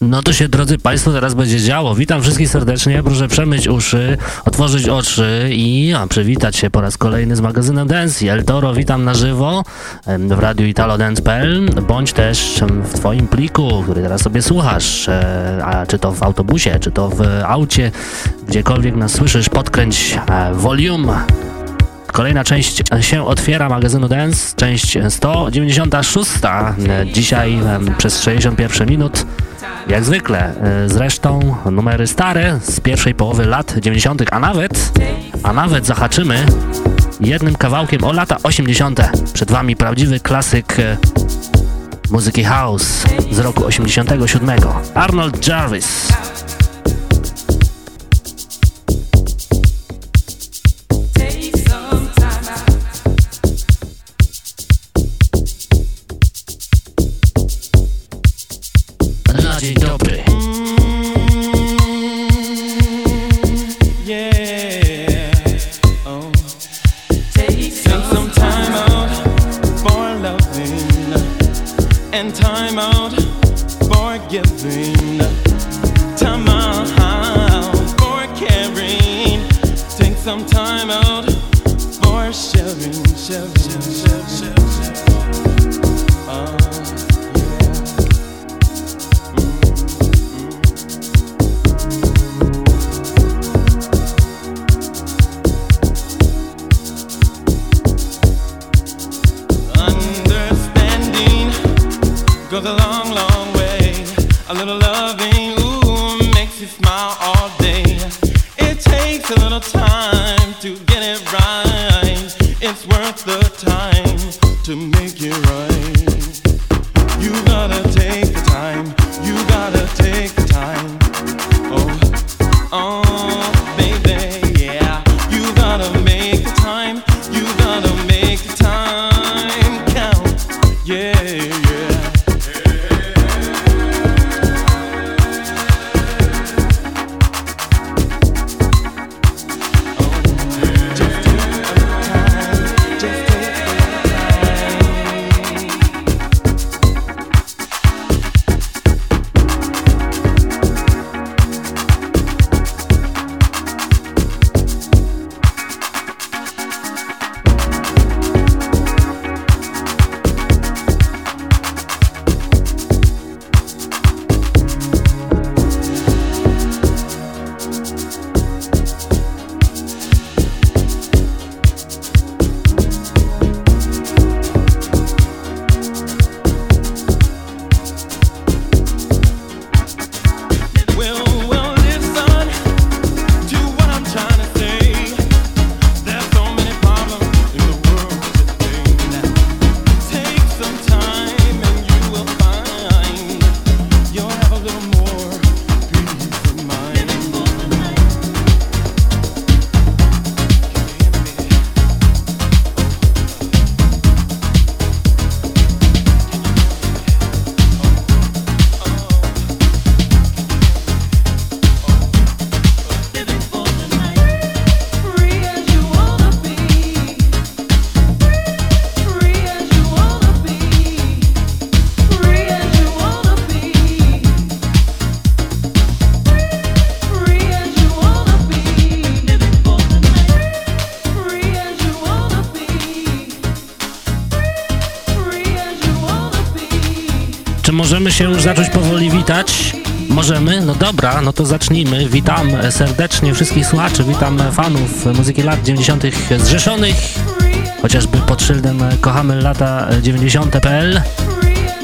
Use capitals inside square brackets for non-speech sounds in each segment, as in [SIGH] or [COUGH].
No to się, drodzy Państwo, teraz będzie działo. Witam wszystkich serdecznie. Proszę przemyć uszy, otworzyć oczy i a, przywitać się po raz kolejny z magazynem Dance. El Toro, witam na żywo w radiu italodance.pl, bądź też w Twoim pliku, który teraz sobie słuchasz, e, a czy to w autobusie, czy to w aucie, gdziekolwiek nas słyszysz, podkręć e, volume. Kolejna część się otwiera magazynu Dance, część 196. Dzisiaj przez 61 minut jak zwykle, e, zresztą numery stare z pierwszej połowy lat 90., a nawet, a nawet zahaczymy jednym kawałkiem o lata 80. Przed Wami prawdziwy klasyk e, muzyki house z roku 87. Arnold Jarvis. party, dope. Się zacząć powoli witać? Możemy? No dobra, no to zacznijmy. Witam serdecznie wszystkich słuchaczy, witam fanów muzyki lat 90. zrzeszonych, chociażby pod szyldem kochamy lata 90.pl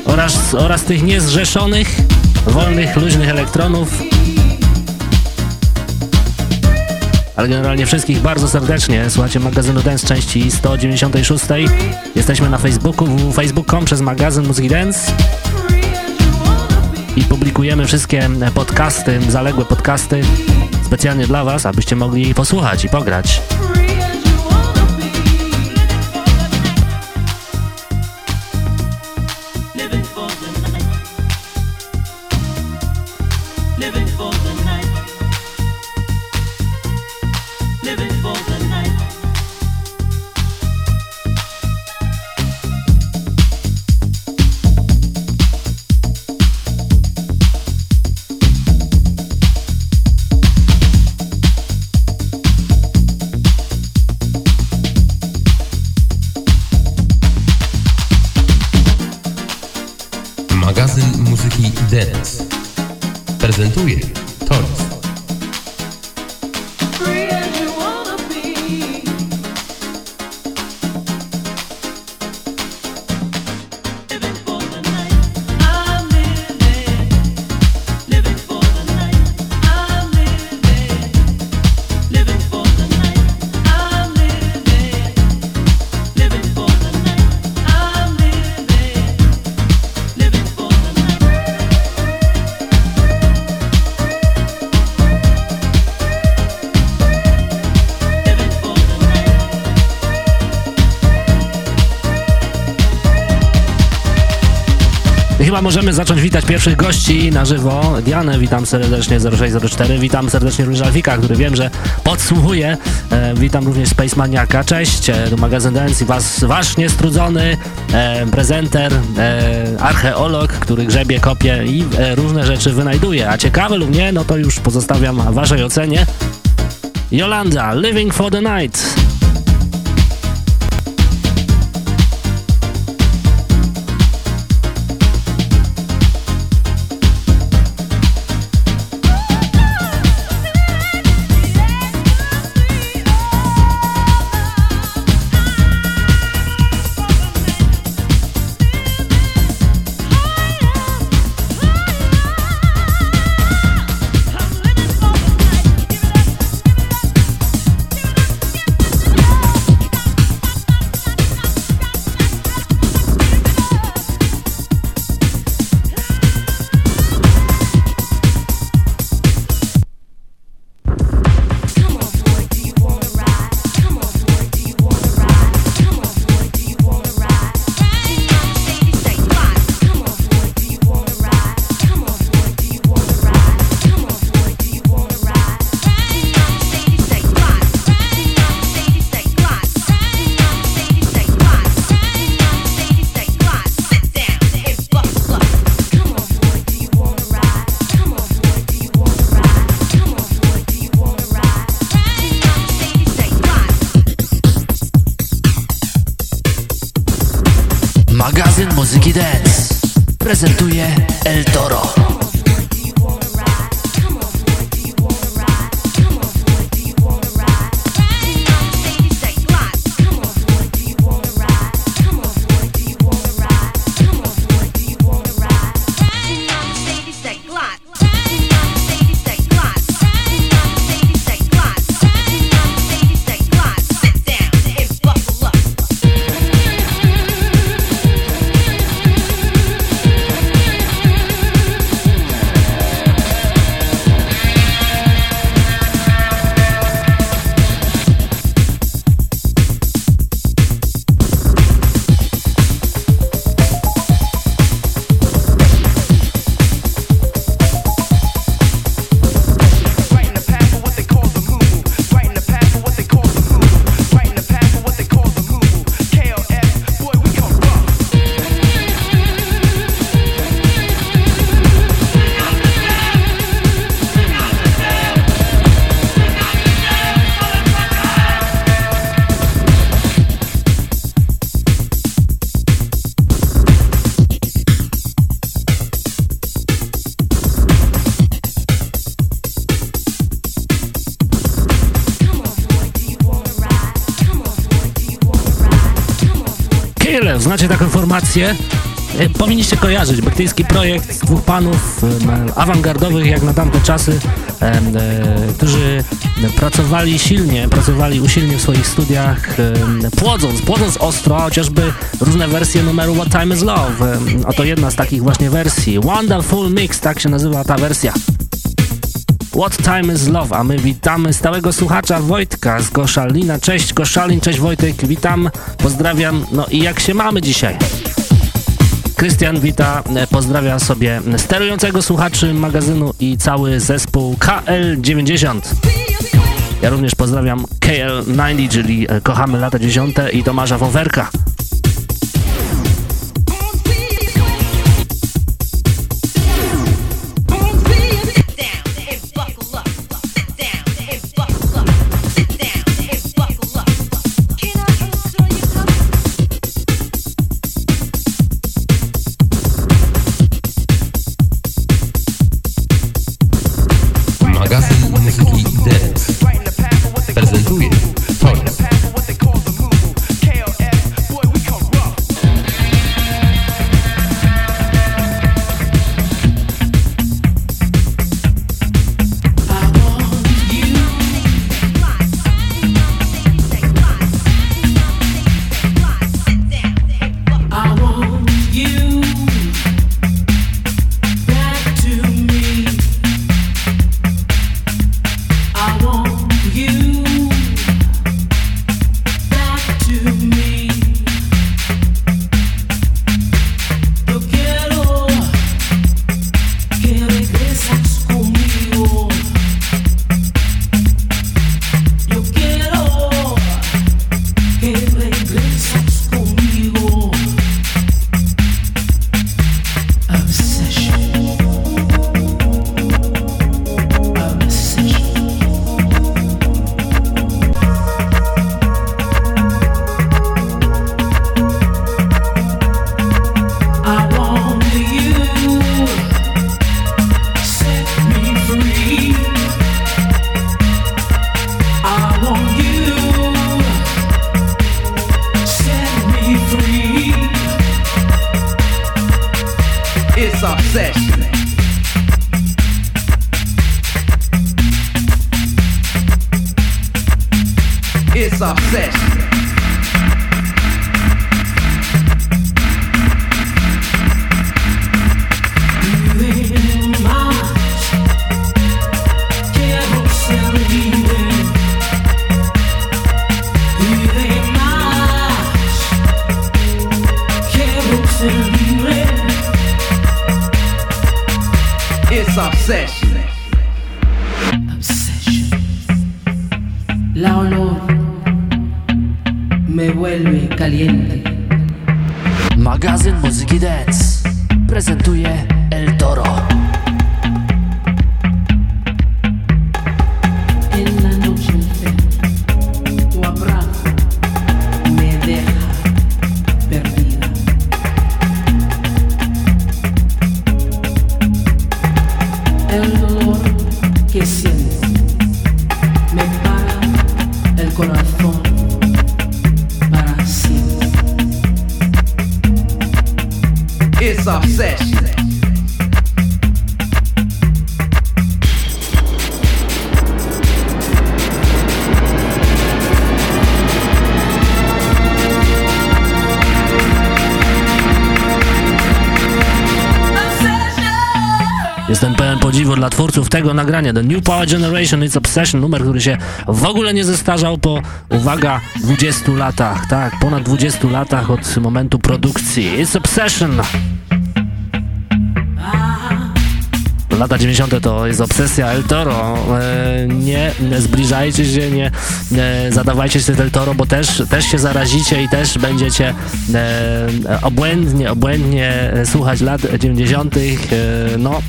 oraz, oraz tych niezrzeszonych, wolnych, luźnych elektronów. Ale generalnie wszystkich bardzo serdecznie. Słuchacie magazynu Dance części 196. Jesteśmy na Facebooku www.facebook.com przez magazyn Muzyki Dance i publikujemy wszystkie podcasty, zaległe podcasty specjalnie dla Was, abyście mogli posłuchać i pograć. Chyba możemy zacząć witać pierwszych gości na żywo. Dianę witam serdecznie 0604, witam serdecznie również Alfika, który wiem, że podsłuchuje. E, witam również Space Maniaka. Cześć, e, magazyn Dance i was, wasz niestrudzony e, prezenter, e, archeolog, który grzebie, kopie i e, różne rzeczy wynajduje. A ciekawe lub nie, no to już pozostawiam waszej ocenie. Jolanda, Living for the Night. Znacie taką formację? E, Powinniście kojarzyć, brytyjski projekt dwóch panów em, awangardowych jak na tamte czasy, e, którzy pracowali silnie, pracowali usilnie w swoich studiach, płodząc, płodząc ostro, chociażby różne wersje numeru What Time Is Love. Oto jedna z takich właśnie wersji. Wonderful Mix, tak się nazywa ta wersja. What Time is Love, a my witamy stałego słuchacza Wojtka z Koszalina. Cześć Koszalin, cześć Wojtek, witam, pozdrawiam. No i jak się mamy dzisiaj? Krystian wita, e, pozdrawia sobie sterującego słuchaczy magazynu i cały zespół KL90. Ja również pozdrawiam KL90, czyli e, Kochamy lata 10 i Tomasza Wowerka. Nagrania. The New Power Generation It's Obsession, numer, który się w ogóle nie zestarzał po, uwaga, 20 latach. Tak, ponad 20 latach od momentu produkcji. It's Obsession. Lata 90. to jest obsesja El Toro. E, nie zbliżajcie się, nie e, zadawajcie się El Toro, bo też, też się zarazicie i też będziecie e, obłędnie, obłędnie e, słuchać lat 90. E, no,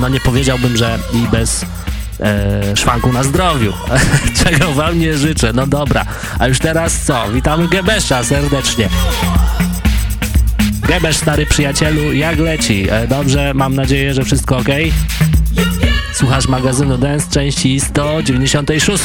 no nie powiedziałbym, że i bez e, szwanku na zdrowiu, [LAUGHS] czego wam nie życzę. No dobra, a już teraz co? Witamy Gebesza serdecznie. Gebesz, stary przyjacielu, jak leci? E, dobrze, mam nadzieję, że wszystko ok. Słuchasz magazynu Dance części 196.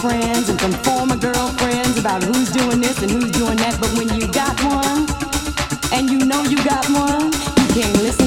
Girlfriends and from former girlfriends about who's doing this and who's doing that, but when you got one and you know you got one, you can't listen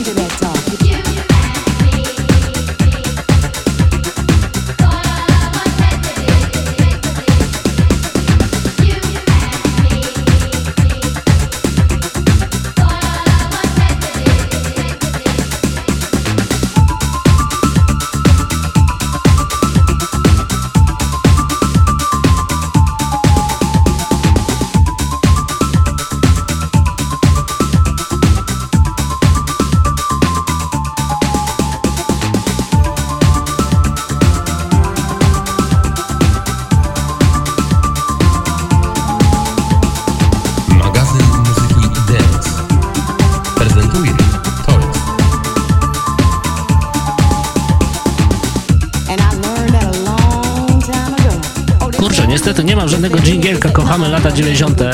nie mam żadnego dżingielka, kochamy lata 90. Ym,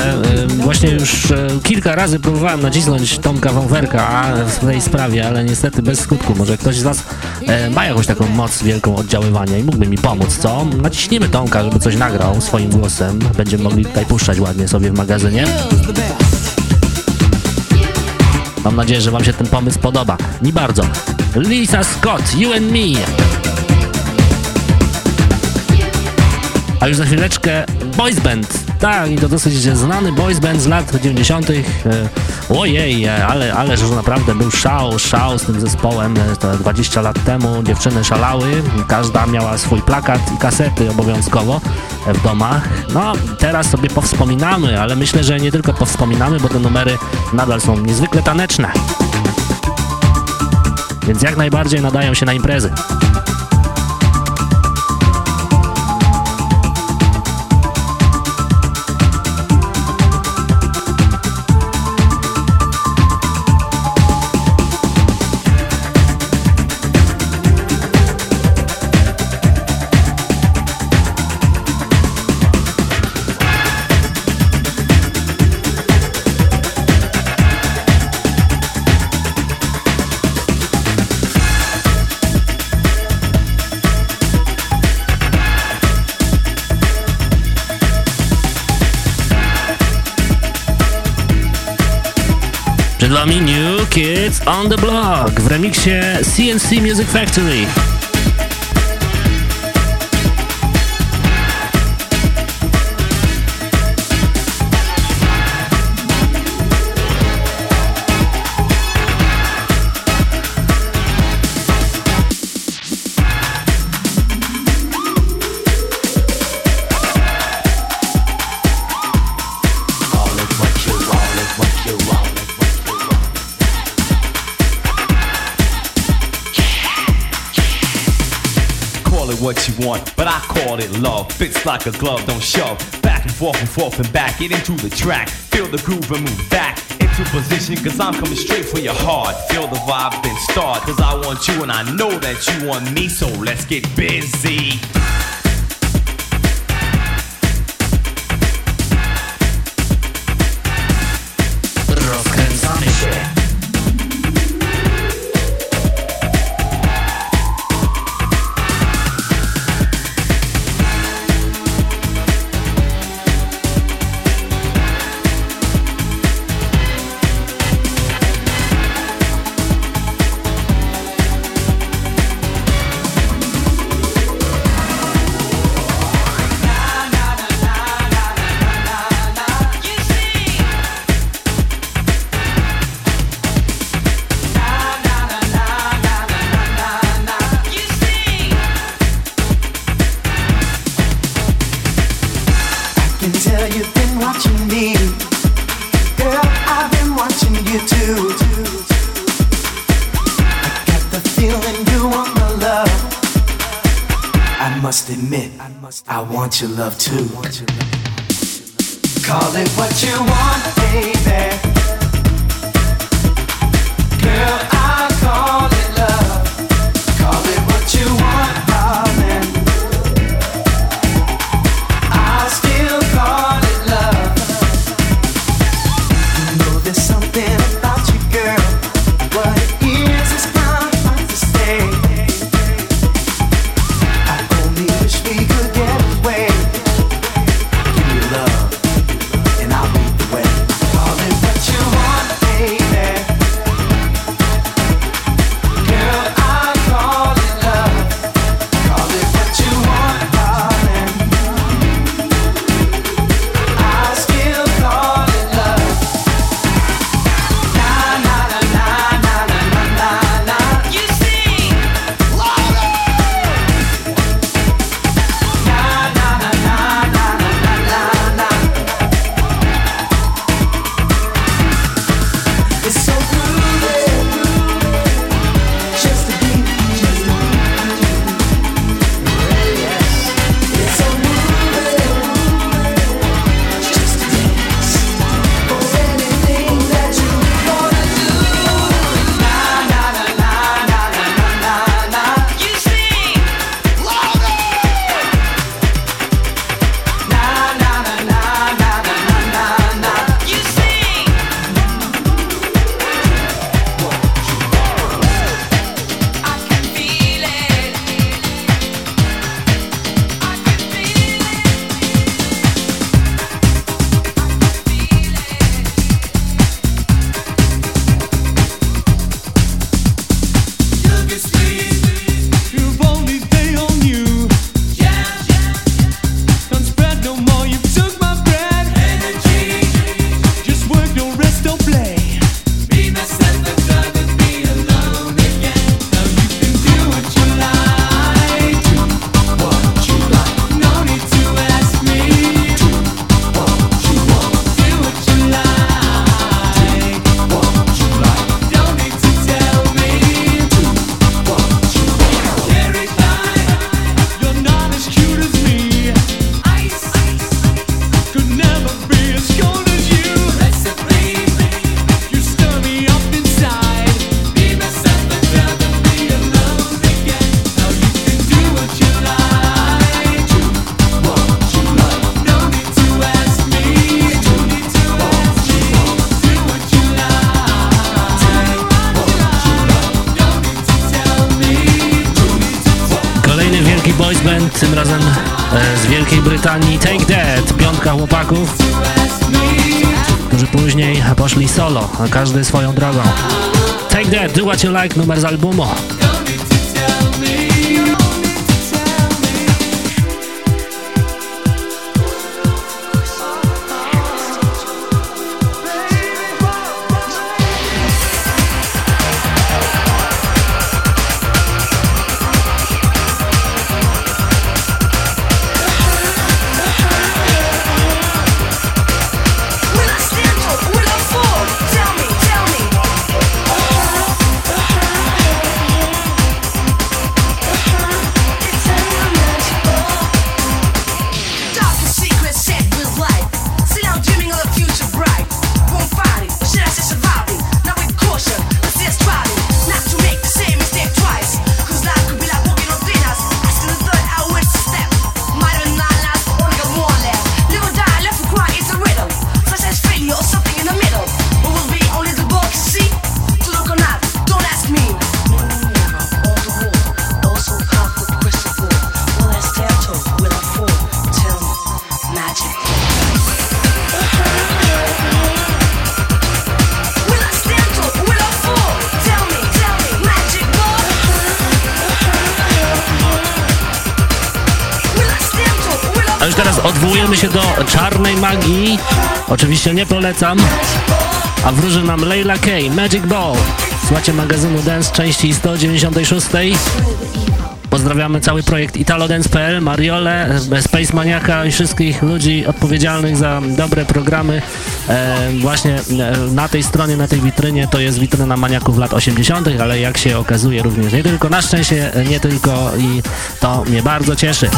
Właśnie już e, kilka razy próbowałem nacisnąć Tomka Wąwerka w tej sprawie, ale niestety bez skutku. Może ktoś z was e, ma jakąś taką moc wielką oddziaływania i mógłby mi pomóc, co? Naciśnijmy Tomka, żeby coś nagrał swoim głosem. Będziemy mogli tutaj puszczać ładnie sobie w magazynie. Mam nadzieję, że wam się ten pomysł podoba. Nie bardzo. Lisa Scott, You and Me. A już za chwileczkę boys band. Tak, i to dosyć znany boys band z lat 90. E, ojej, e, ale, ale że naprawdę był szał, szał z tym zespołem e, to 20 lat temu. Dziewczyny szalały, każda miała swój plakat i kasety obowiązkowo w domach. No, teraz sobie powspominamy, ale myślę, że nie tylko powspominamy, bo te numery nadal są niezwykle taneczne. Więc jak najbardziej nadają się na imprezy. On the Block w remiksie CNC Music Factory. What you want, but I call it love. Fits like a glove, don't shove. Back and forth and forth and back, get into the track. Feel the groove and move back into position, cause I'm coming straight for your heart. Feel the vibe, then start, cause I want you and I know that you want me, so let's get busy. Love too. każdy swoją drogą. Take That, Do What You Like, numer z albumu. polecam. A wróży nam Leila K, Magic Ball. Słuchajcie magazynu Dance części 196. Pozdrawiamy cały projekt ItaloDance.pl, Mariole, e, Space Maniaka i wszystkich ludzi odpowiedzialnych za dobre programy. E, właśnie e, na tej stronie, na tej witrynie to jest witryna maniaków lat 80., ale jak się okazuje również nie tylko na szczęście, e, nie tylko i to mnie bardzo cieszy.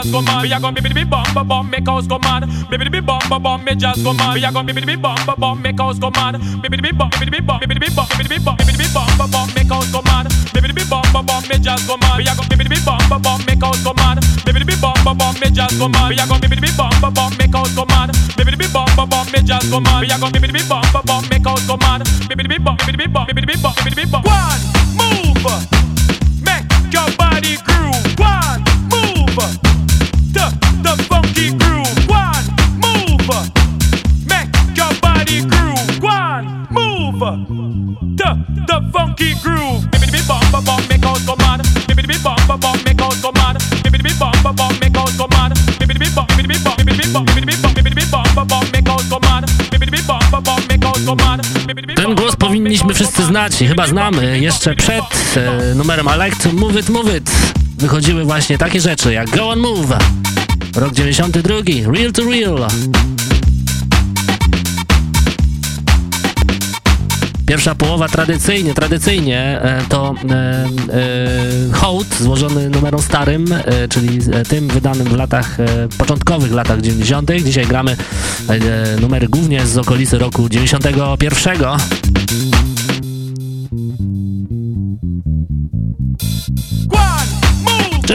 Just go mad. We a go baby be bum bum bum, make house go mad. Baby be bum bum bum, me just go mad. We a go baby be bum bum bum, make house go mad. Baby be bum, baby be bum, baby be bum, baby be bum, baby be bum bum bum, make house go mad. Baby be bum bum bum, me just go mad. We a go baby be bum bum bum, make house go mad. Baby be bum bum bum, me just go mad. We a go baby be bum bum bum, make house go mad. Baby be bum bum bum, me just go mad. We a go baby be bum bum bum, make house go mad. Baby be bum, baby be bum, baby be bum, baby be bum. Znać chyba znamy. Jeszcze przed e, numerem I Like to Move It, Move It wychodziły właśnie takie rzeczy jak Go On Move, rok 92, Real to Real. Pierwsza połowa tradycyjnie, tradycyjnie e, to e, e, hołd złożony numerom starym, e, czyli e, tym wydanym w latach, e, początkowych latach 90. Dzisiaj gramy numery głównie z okolicy roku 91.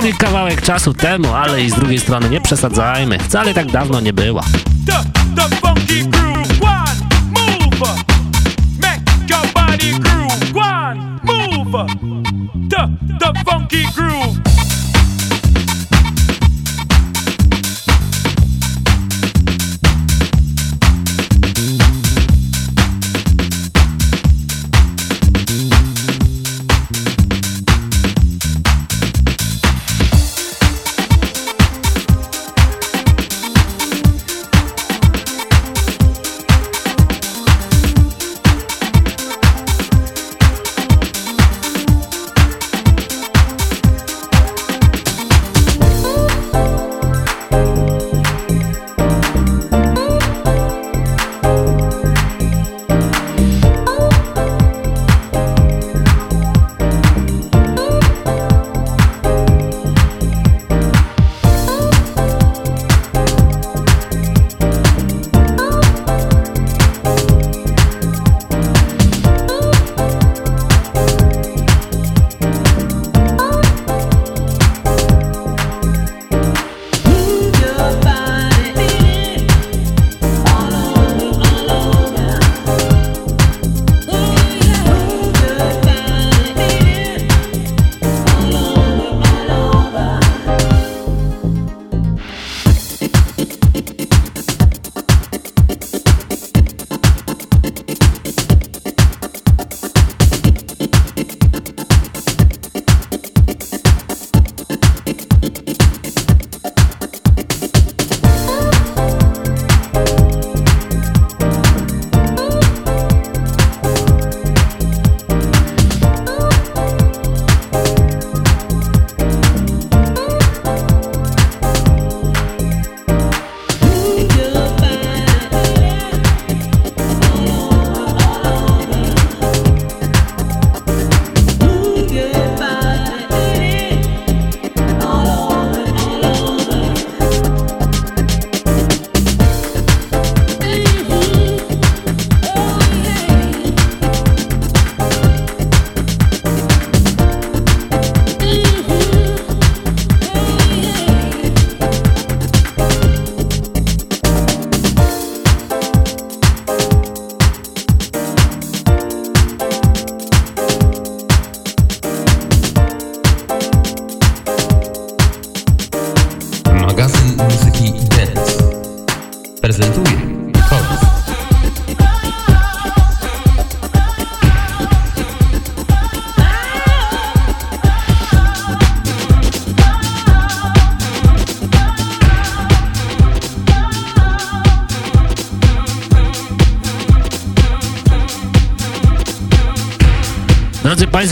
Czyli kawałek czasu temu, ale i z drugiej strony nie przesadzajmy, wcale tak dawno nie the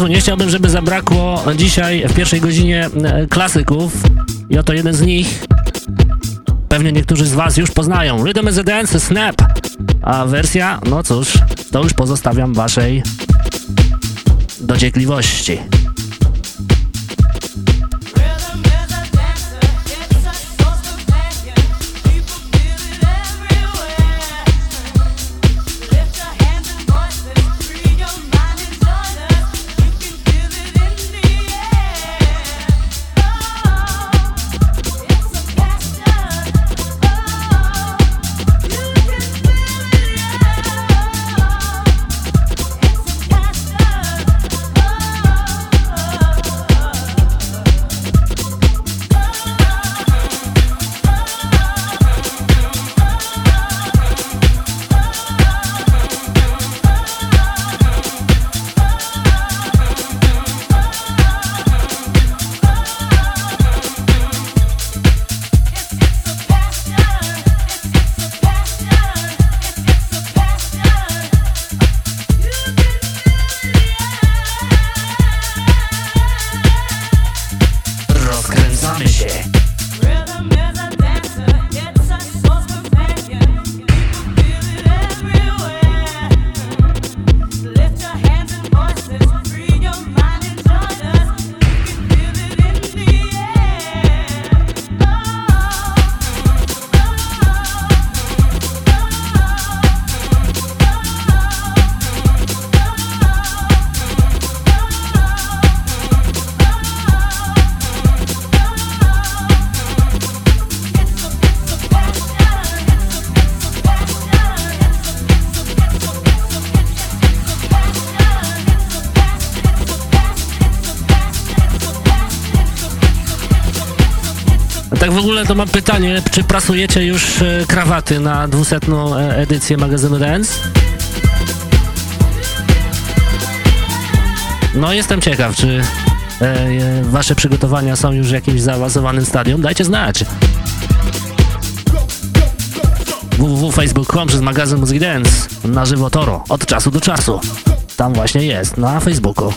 Państwo, nie chciałbym, żeby zabrakło dzisiaj w pierwszej godzinie e, klasyków i oto jeden z nich. Pewnie niektórzy z Was już poznają. Rhythm is a Dance, Snap. A wersja, no cóż, to już pozostawiam Waszej dociekliwości. W ogóle to mam pytanie, czy prasujecie już e, krawaty na 200 e, edycję magazynu Dance? No jestem ciekaw, czy e, wasze przygotowania są już w jakimś zaawansowanym stadium. Dajcie znać. www.facebook.com przez magazyn Muzyki Dance na żywo Toro od czasu do czasu. Tam właśnie jest, na Facebooku.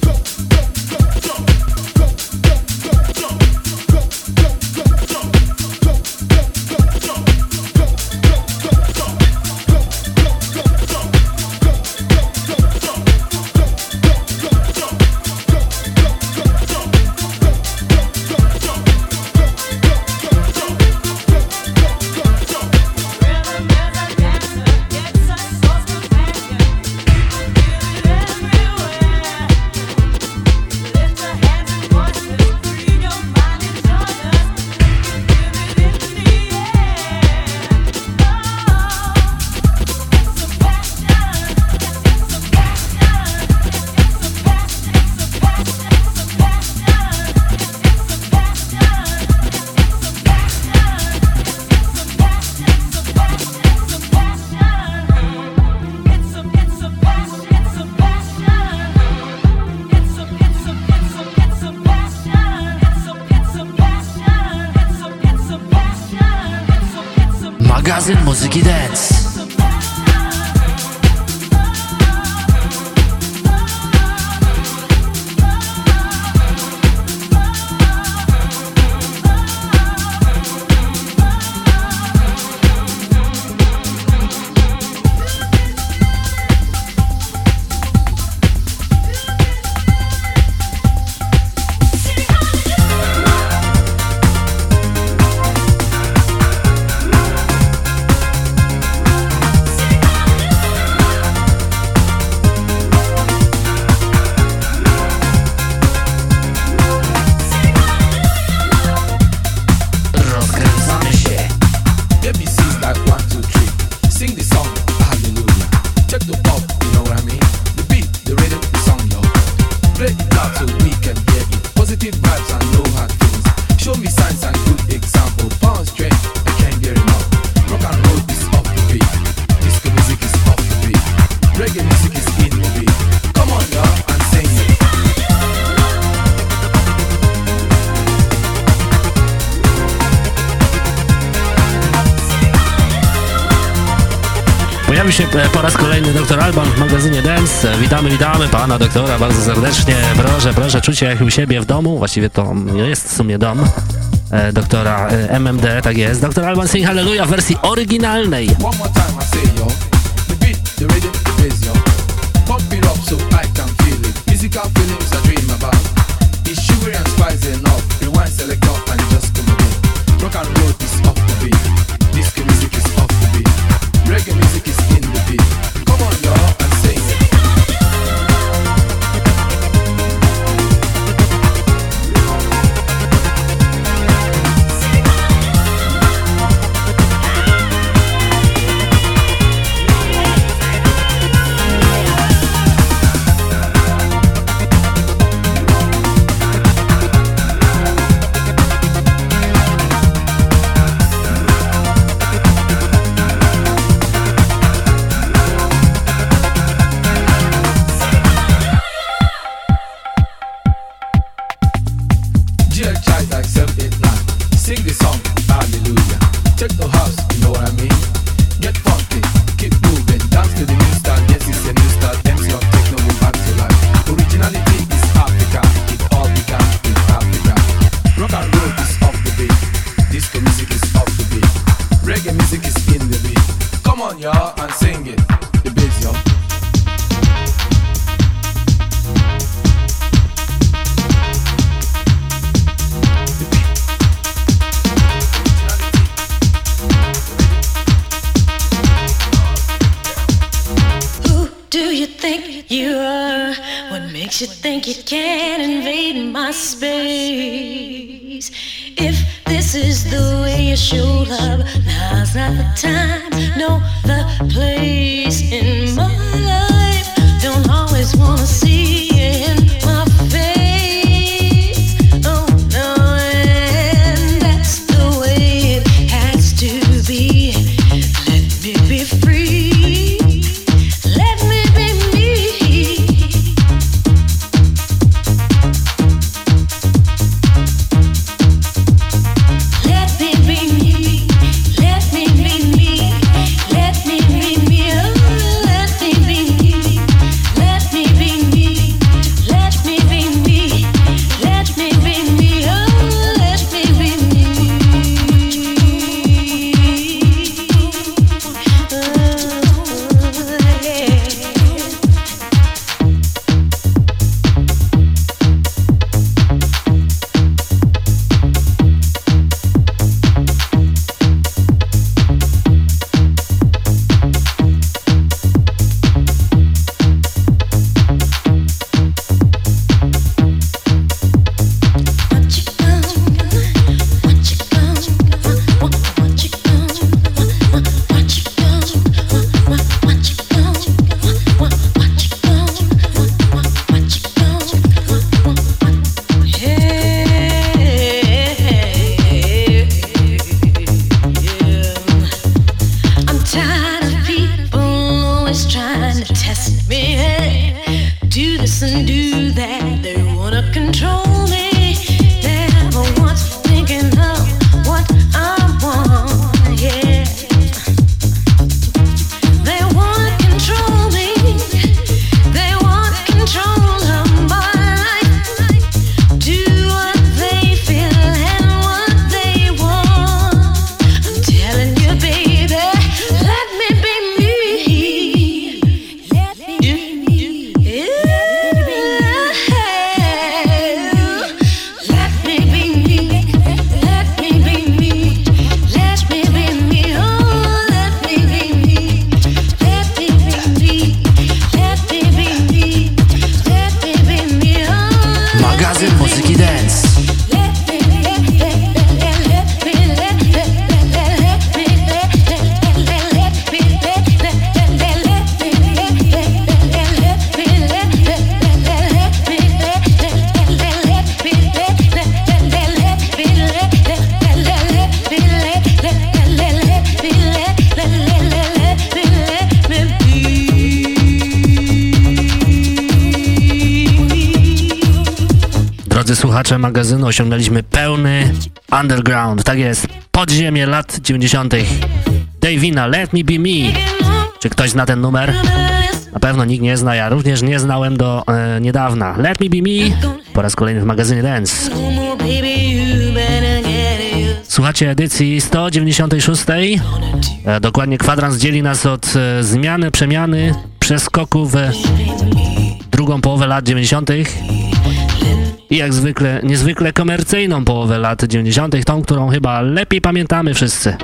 Witamy, witamy pana doktora bardzo serdecznie. Proszę, proszę, czucie jak u siebie w domu. Właściwie to jest w sumie dom e, doktora e, MMD, tak jest. Doktor Alban Sing Hallelujah w wersji oryginalnej. Osiągnęliśmy pełny underground, tak jest, podziemie lat 90. Davina, Let Me Be Me. Czy ktoś zna ten numer? Na pewno nikt nie zna, ja również nie znałem do e, niedawna. Let Me Be Me po raz kolejny w magazynie Dance. Słuchacie edycji 196. E, dokładnie kwadrans dzieli nas od e, zmiany, przemiany, przeskoku w e, drugą połowę lat 90 i jak zwykle niezwykle komercyjną połowę lat 90., tą, którą chyba lepiej pamiętamy wszyscy.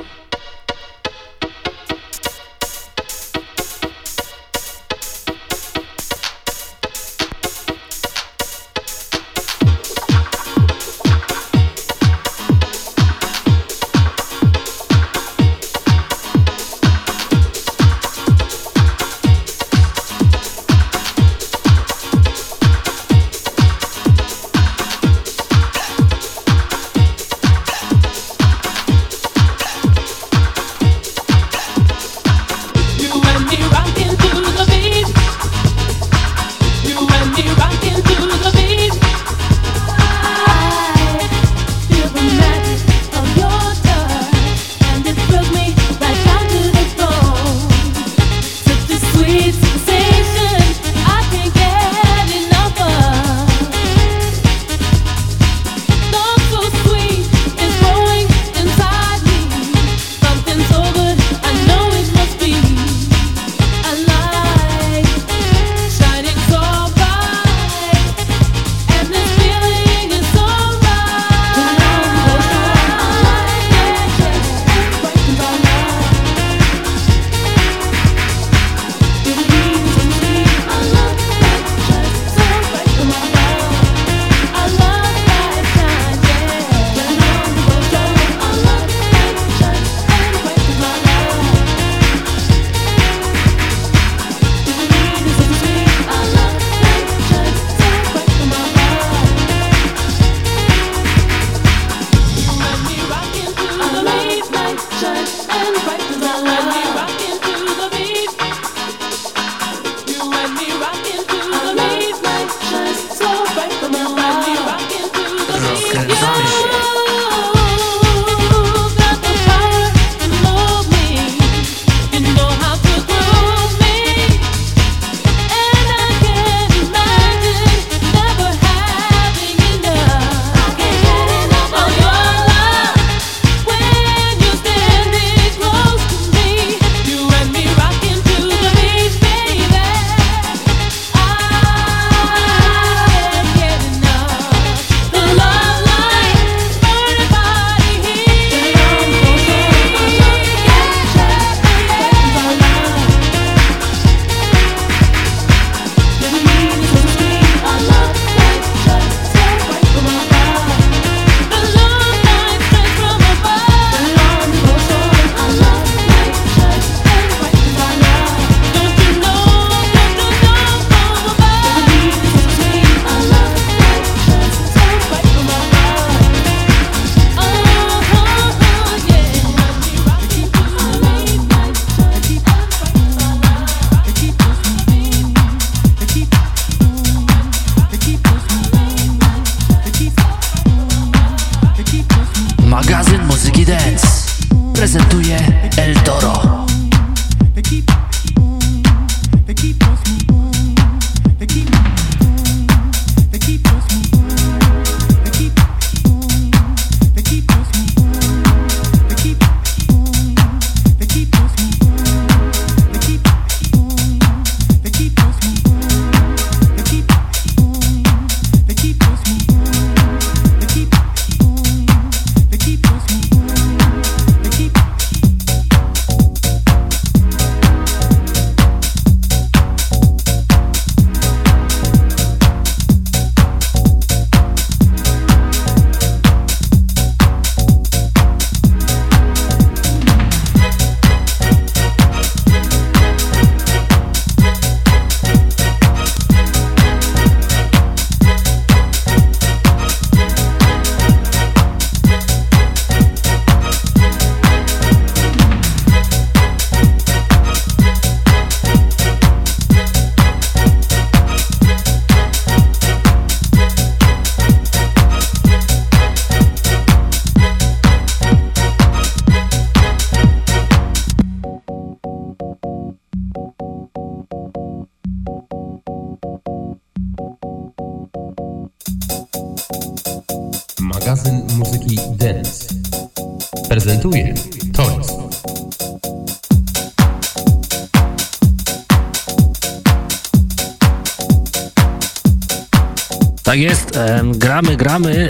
Jest, gramy, gramy,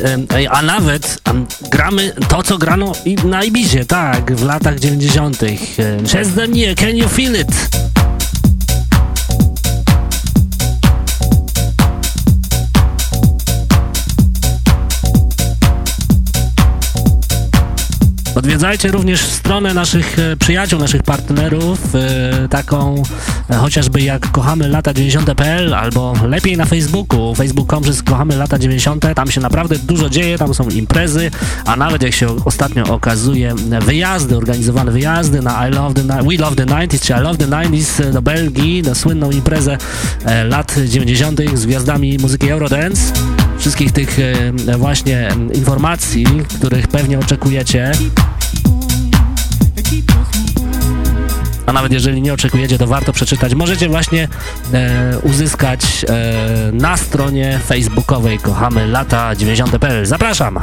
a nawet gramy to, co grano na Ibizie, tak, w latach 90. Em, Chest them near, can you feel it? Odwiedzajcie również stronę naszych e, przyjaciół, naszych partnerów, e, taką e, chociażby jak kochamy lata 90.pl albo lepiej na Facebooku, facebook.com przez kochamy lata 90. Tam się naprawdę dużo dzieje, tam są imprezy, a nawet jak się ostatnio okazuje wyjazdy, organizowane wyjazdy na I Love the, We Love the 90s czy I Love the 90s do Belgii, na słynną imprezę lat 90. z gwiazdami muzyki Eurodance wszystkich tych e, właśnie informacji, których pewnie oczekujecie. A nawet jeżeli nie oczekujecie, to warto przeczytać. Możecie właśnie e, uzyskać e, na stronie facebookowej Kochamy Lata 90.pl. Zapraszam!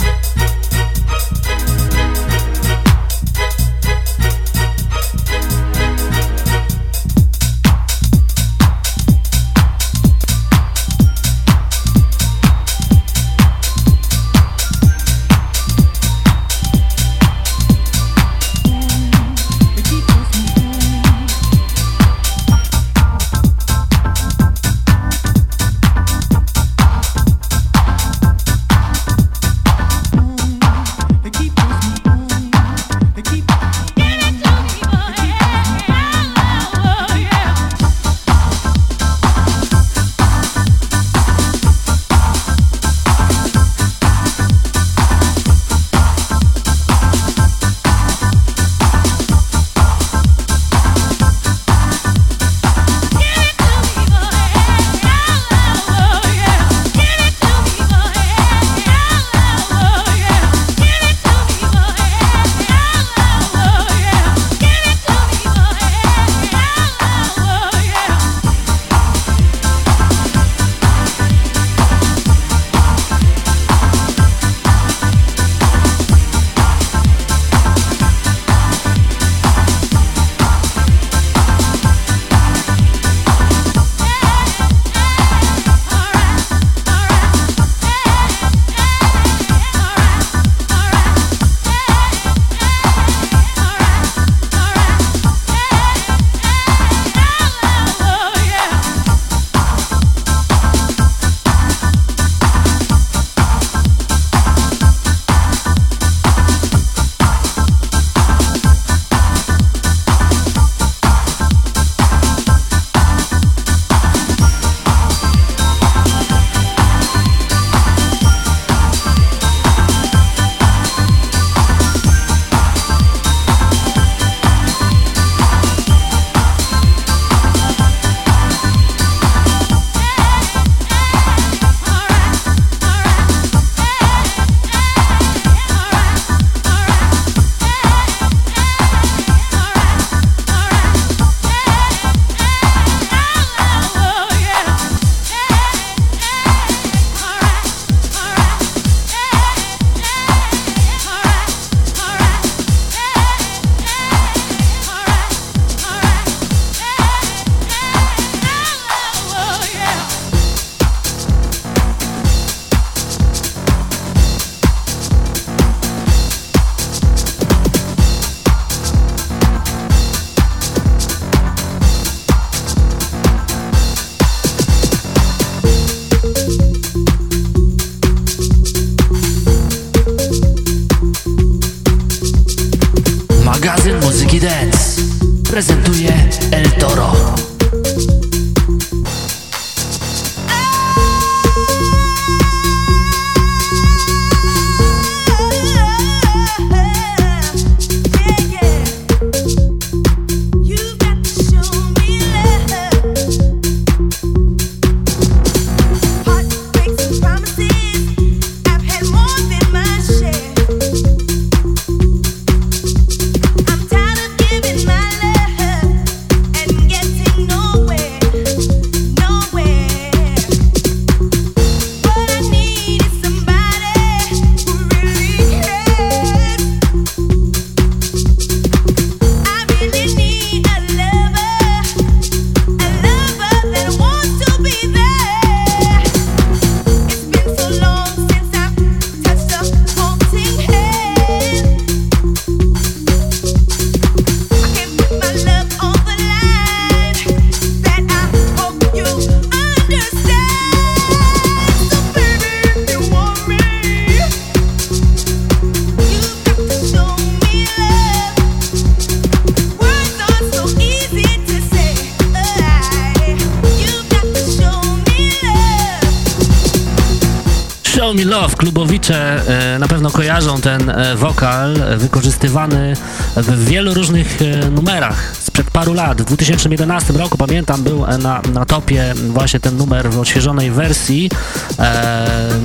Ten e, wokal e, wykorzystywany w wielu różnych e, numerach sprzed paru lat. W 2011 roku, pamiętam, był na, na topie właśnie ten numer w odświeżonej wersji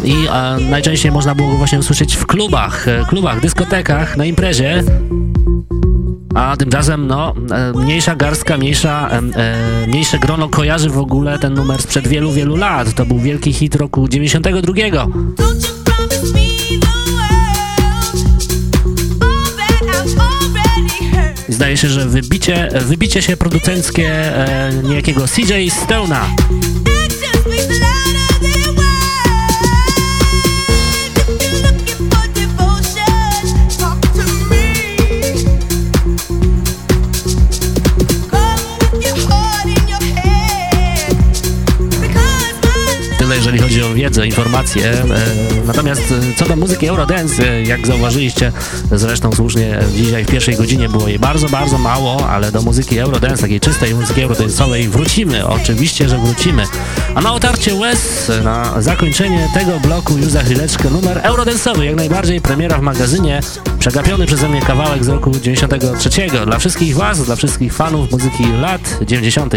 i najczęściej można było go właśnie usłyszeć w klubach, klubach, dyskotekach, na imprezie. A tymczasem, no, mniejsza garstka, mniejsza, e, mniejsze grono kojarzy w ogóle ten numer sprzed wielu, wielu lat. To był wielki hit roku 92. Zdaje się, że wybicie, wybicie się producenckie e, niejakiego CJ Stona. Wiedzę, informacje. E, natomiast e, co do muzyki Eurodance, e, jak zauważyliście, zresztą słusznie dzisiaj w pierwszej godzinie było jej bardzo, bardzo mało, ale do muzyki Eurodance, takiej czystej muzyki eurodance'owej wrócimy. Oczywiście, że wrócimy. A na otarcie łez, na zakończenie tego bloku już za chwileczkę numer eurodance'owy, jak najbardziej premiera w magazynie, przegapiony przeze mnie kawałek z roku 93. Dla wszystkich was, dla wszystkich fanów muzyki lat 90.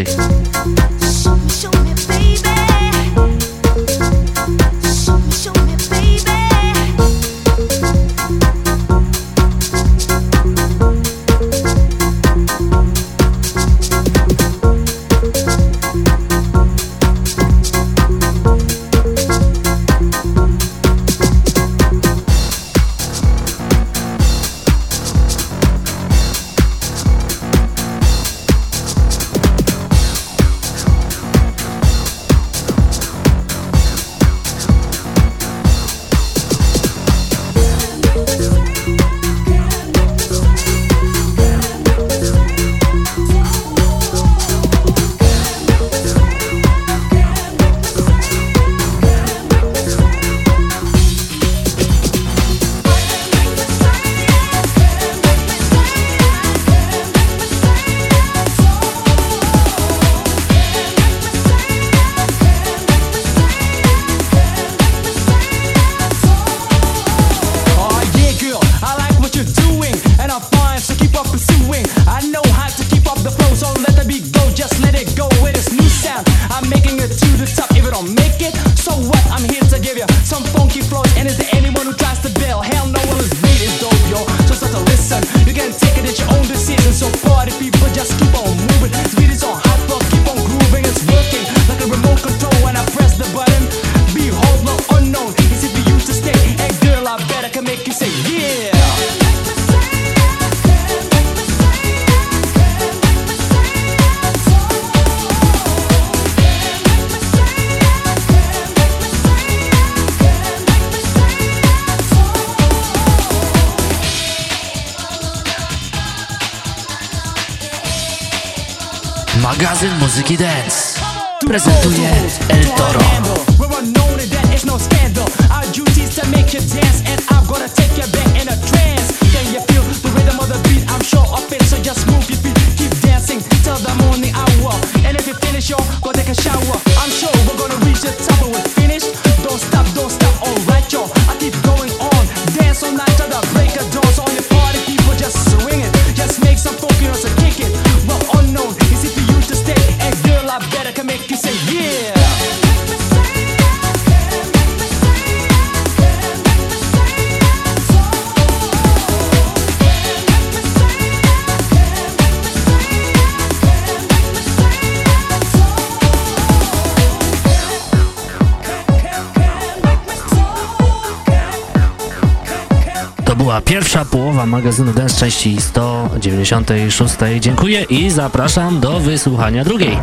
części 196. Dziękuję i zapraszam do wysłuchania drugiej.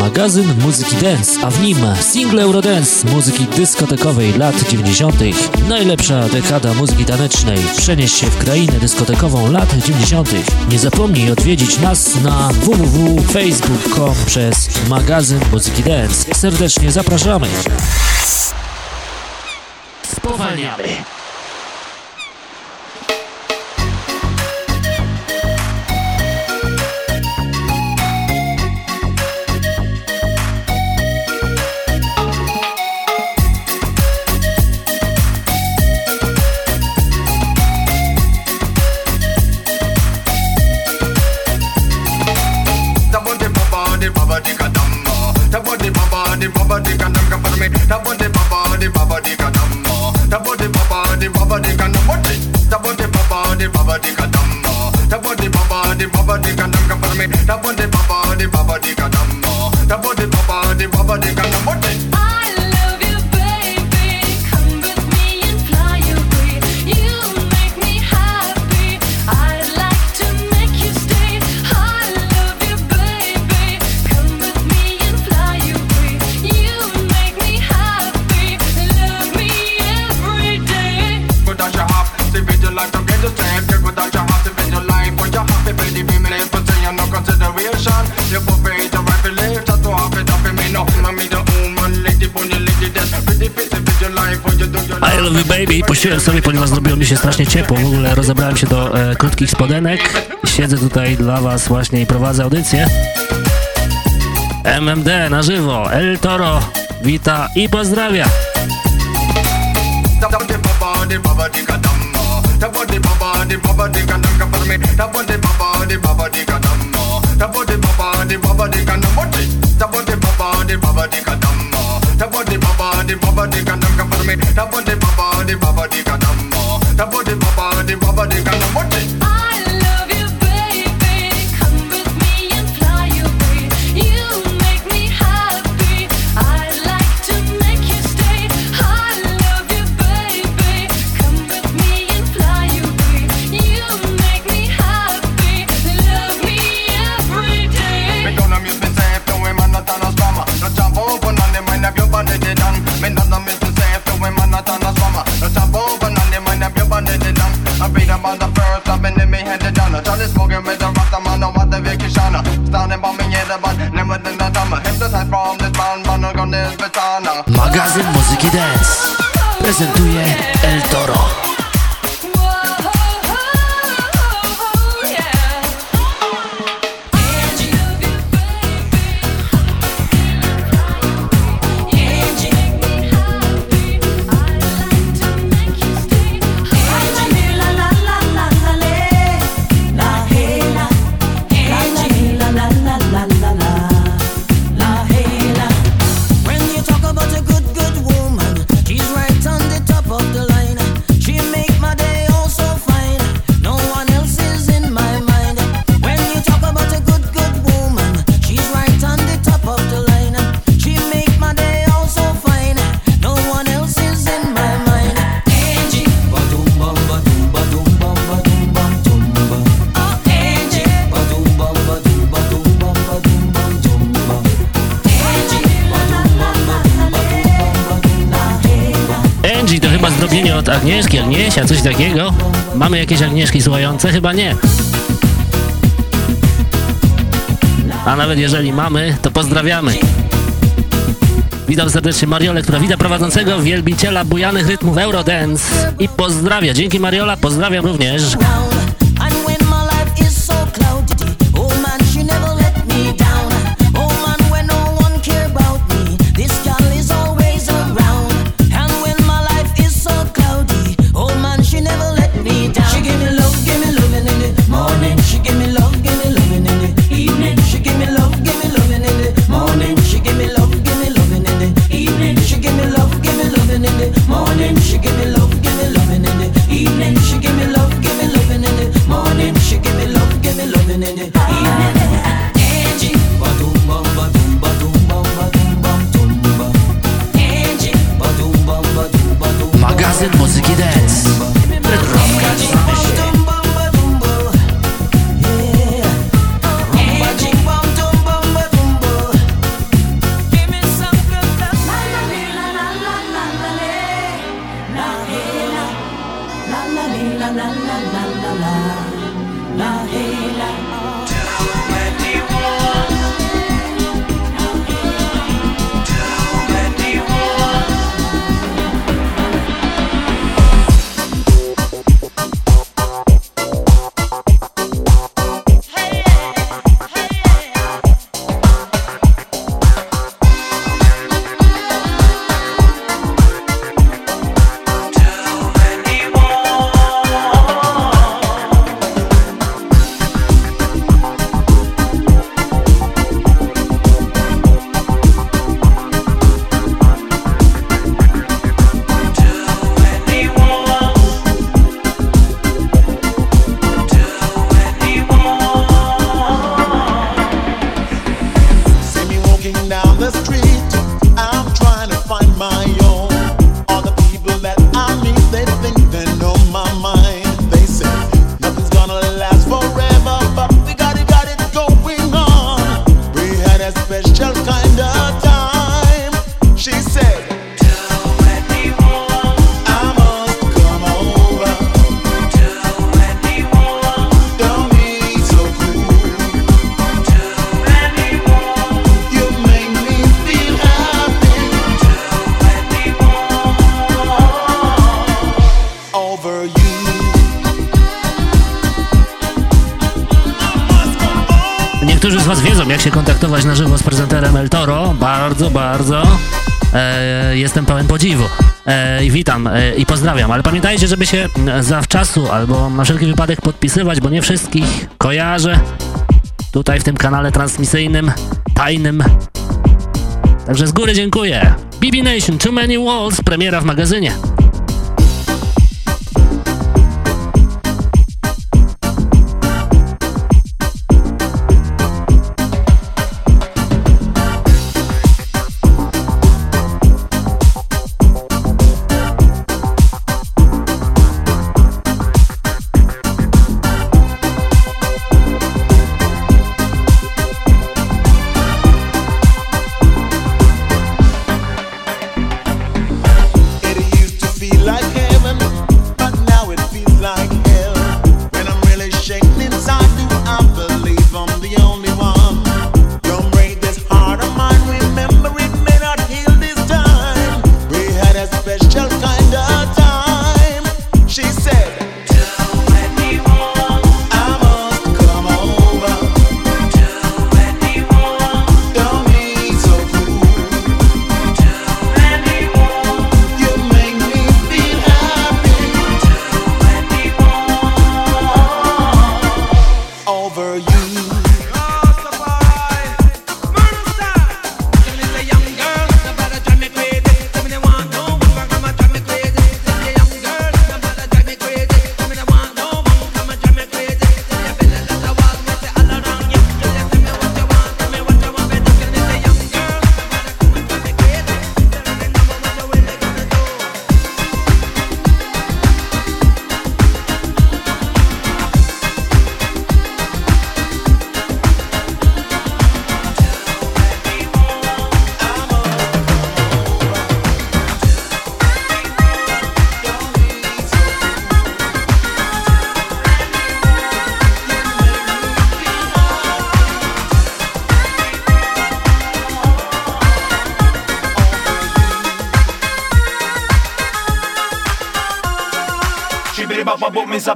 Magazyn muzyki dance, a w nim single Eurodance muzyki dyskotekowej lat 90. Najlepsza dekada muzyki tanecznej. Przenieś się w krainę dyskotekową lat 90. Nie zapomnij odwiedzić nas na www.facebook.com przez magazyn muzyki dance. Serdecznie zapraszamy. Spowalniamy. niektórzy z Follow Baby puściłem sobie, ponieważ zrobiło mi się strasznie ciepło. W ogóle rozebrałem się do e, krótkich spodenek. Siedzę tutaj dla was właśnie i prowadzę audycję. MMD na żywo, El Toro wita i pozdrawia. Tabody baba, the baba, the canamoti. Tabody baba, baba. The body baba, the baba, the canam come for me. The body baba, the baba, the canam. The body baba, the baba, the canam. Ah! What? Min andra music för en man att annars mamma Jag tar boven, han är mannen, bjubbar ner till damm banda först, av en i min händer danna Tar det smogen med den rätta man om att det virker tjäna Stannen på min gäddeband, nämner den där dammen Hämtas härifrån, det band, band och går Magazyn muzyki dance. Prezentuje y El Toro. Agnieszki, Agniesia, coś takiego? Mamy jakieś Agnieszki słuchające? Chyba nie. A nawet jeżeli mamy, to pozdrawiamy. Witam serdecznie Mariolę, która wita prowadzącego wielbiciela bujanych rytmów Eurodance i pozdrawia. Dzięki Mariola, pozdrawiam również. Pamiętajcie, żeby się zawczasu albo na wszelki wypadek podpisywać, bo nie wszystkich kojarzę tutaj w tym kanale transmisyjnym, tajnym. Także z góry dziękuję. BB Nation, Too Many Walls, premiera w magazynie.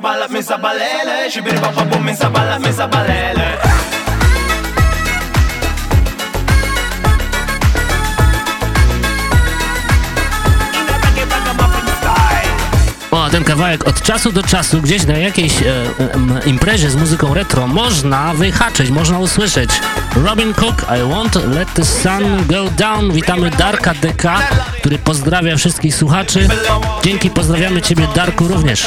Baba boom, miss a bala, miss a balele. Shibidi baba boom, miss a bala, miss a balele. O, ten kawałek od czasu do czasu gdzieś na jakiejś e, imprezie z muzyką retro można wyhaczyć, można usłyszeć. Robin Cook, I won't let the sun go down. Witamy Darka DK, który pozdrawia wszystkich słuchaczy. Dzięki, pozdrawiamy Ciebie Darku również.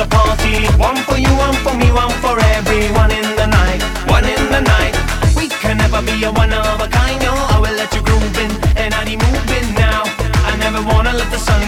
A party. One for you, one for me, one for everyone in the night. One in the night. We can never be a one of a kind, yo. I will let you groove in and I need moving now. I never wanna let the sun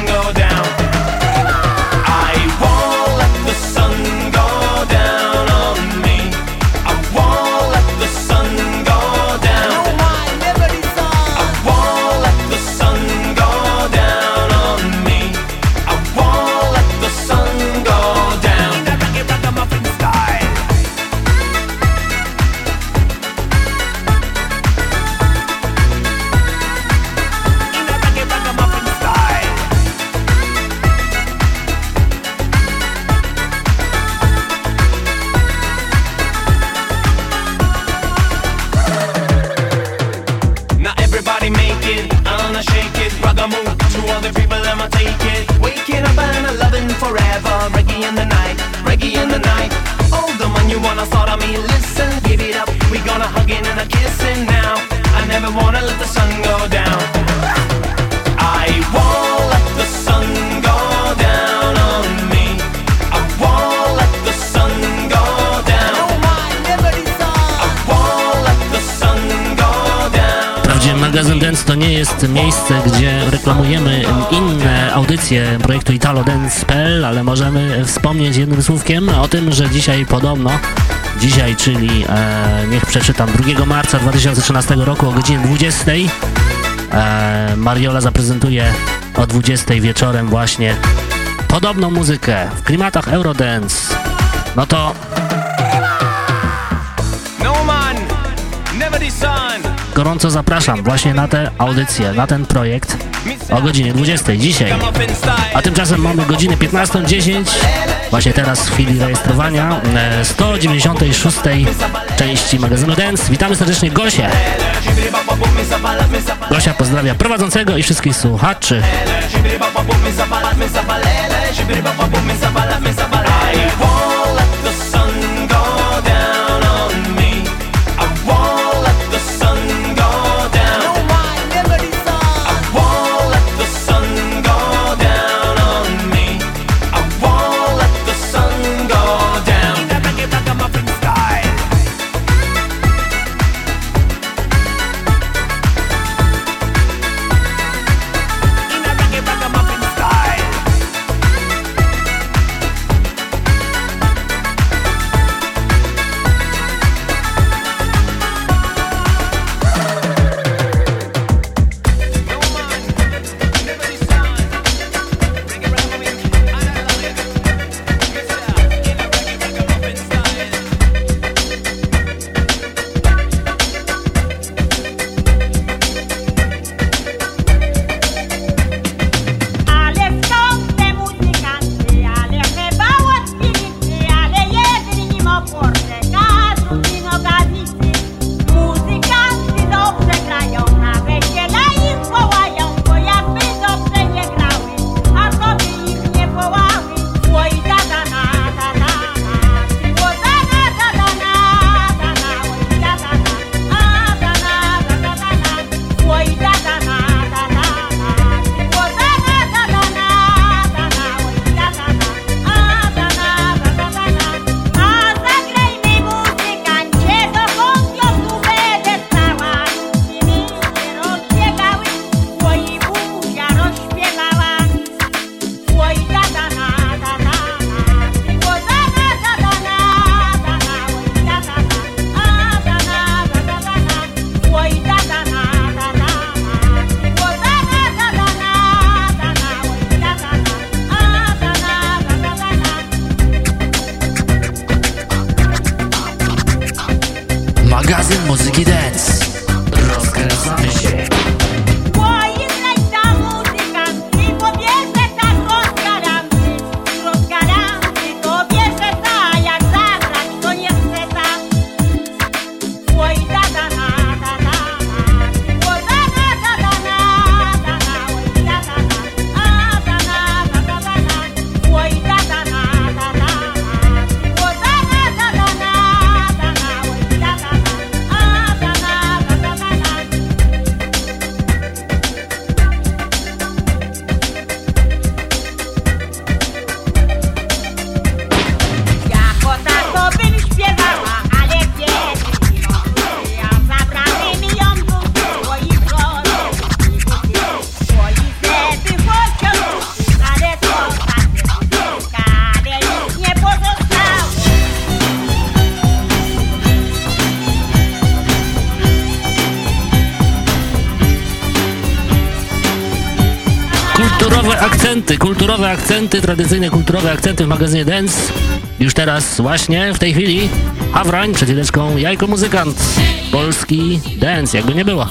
Magazyn Dance to nie jest miejsce, gdzie reklamujemy inne audycje projektu Italo Dance.pl, ale możemy wspomnieć jednym słówkiem o tym, że dzisiaj podobno, dzisiaj, czyli e, niech przeczytam, 2 marca 2013 roku o godzinie 20 e, Mariola zaprezentuje o 20 wieczorem właśnie podobną muzykę w klimatach Eurodance. No to gorąco zapraszam właśnie na tę audycję, na ten projekt o godzinie 20 dzisiaj. A tymczasem mamy godzinę 15.10, właśnie teraz w chwili rejestrowania e, 196 części magazynu Dance. Witamy serdecznie Gosię. Gosia pozdrawia prowadzącego i wszystkich słuchaczy. I won't let kulturowe akcenty, tradycyjne kulturowe akcenty w magazynie Dance. Już teraz, właśnie, w tej chwili, Hawrań, przed chwileczką Jajko Muzykant, polski dance, jakby nie było.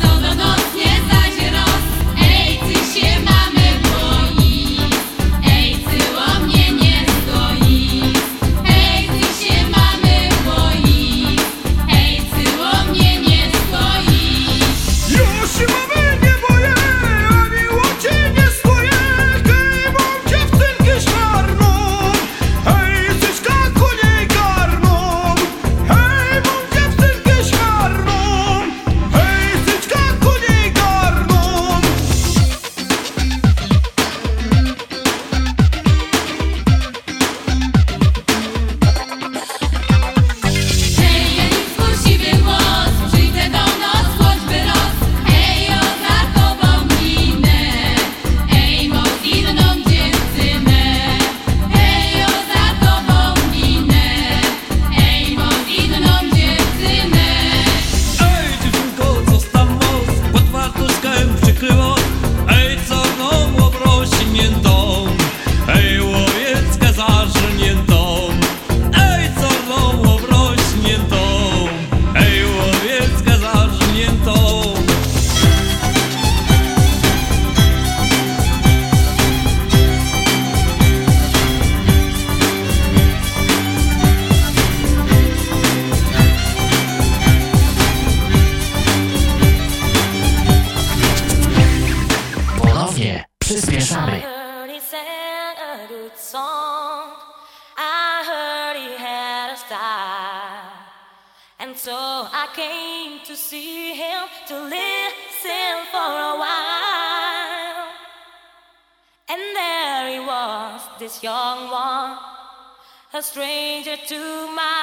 A stranger to my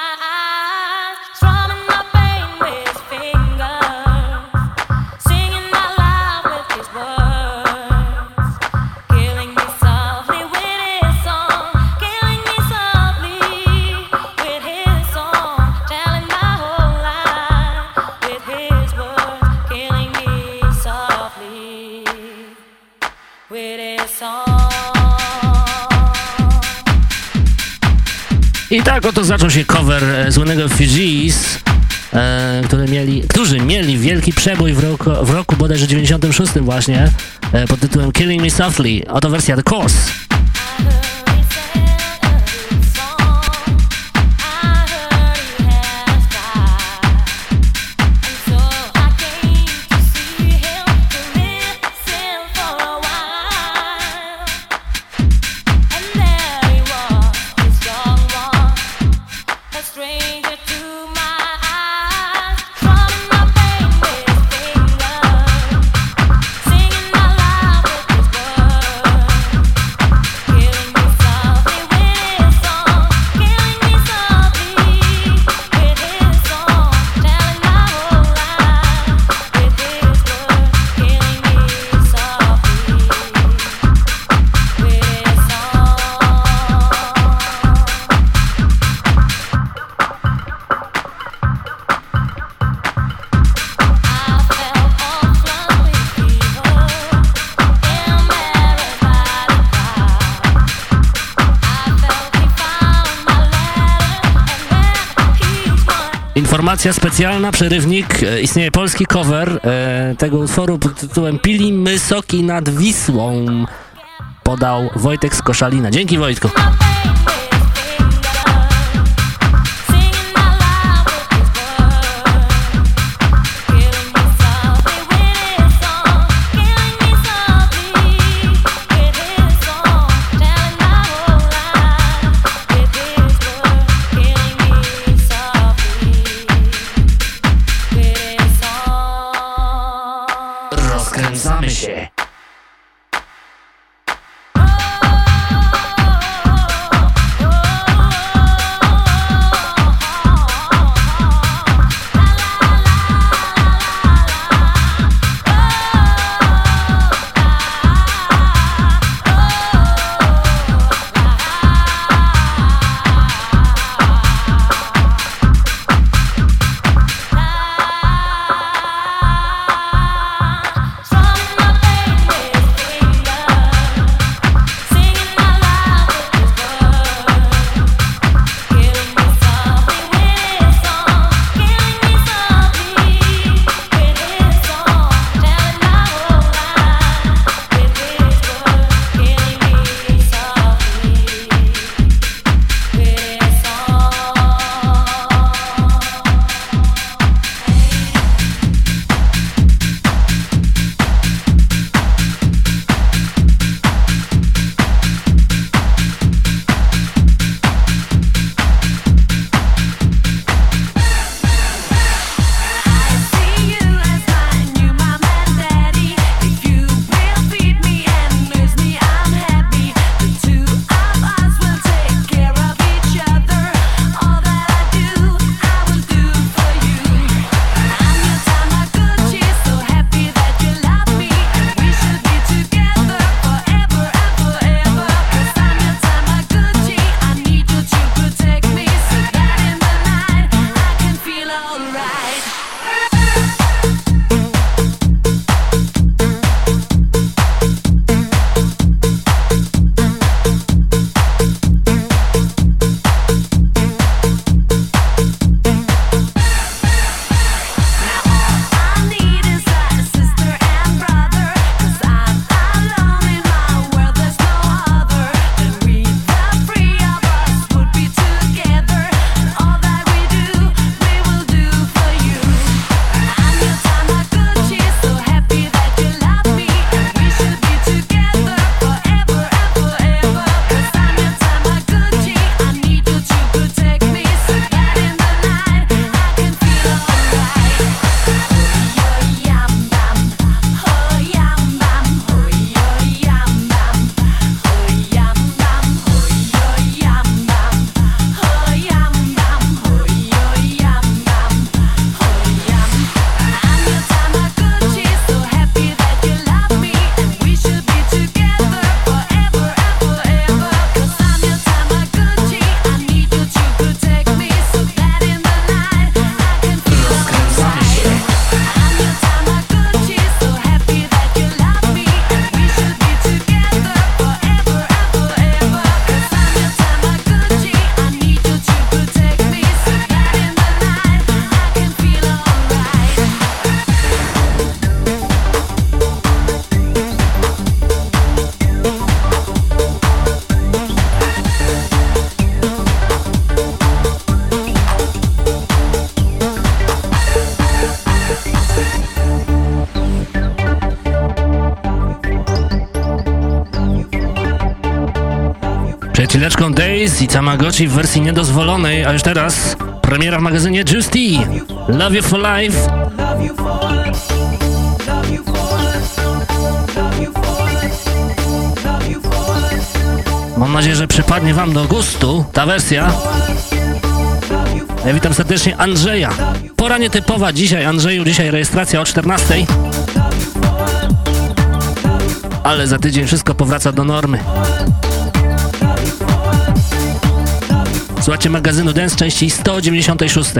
I tak oto zaczął się cover e, słynnego Fugees, e, które mieli, którzy mieli wielki przebój w roku, w roku bodajże 96 właśnie, e, pod tytułem Killing Me Softly. Oto wersja The Course. Informacja specjalna, przerywnik. E, Istnieje polski cover e, tego utworu pod tytułem Pilimy soki nad Wisłą. Podał Wojtek z Koszalina. Dzięki Wojtku. Juice i Tamagotchi w wersji niedozwolonej, a już teraz premiera w magazynie Juice T. Love you for life. Mam nadzieję, że przypadnie Wam do gustu ta wersja. Ja witam serdecznie Andrzeja. Pora nietypowa dzisiaj, Andrzeju, dzisiaj rejestracja o 14. Ale za tydzień wszystko powraca do normy. Słuchajcie magazynu Dance części 196.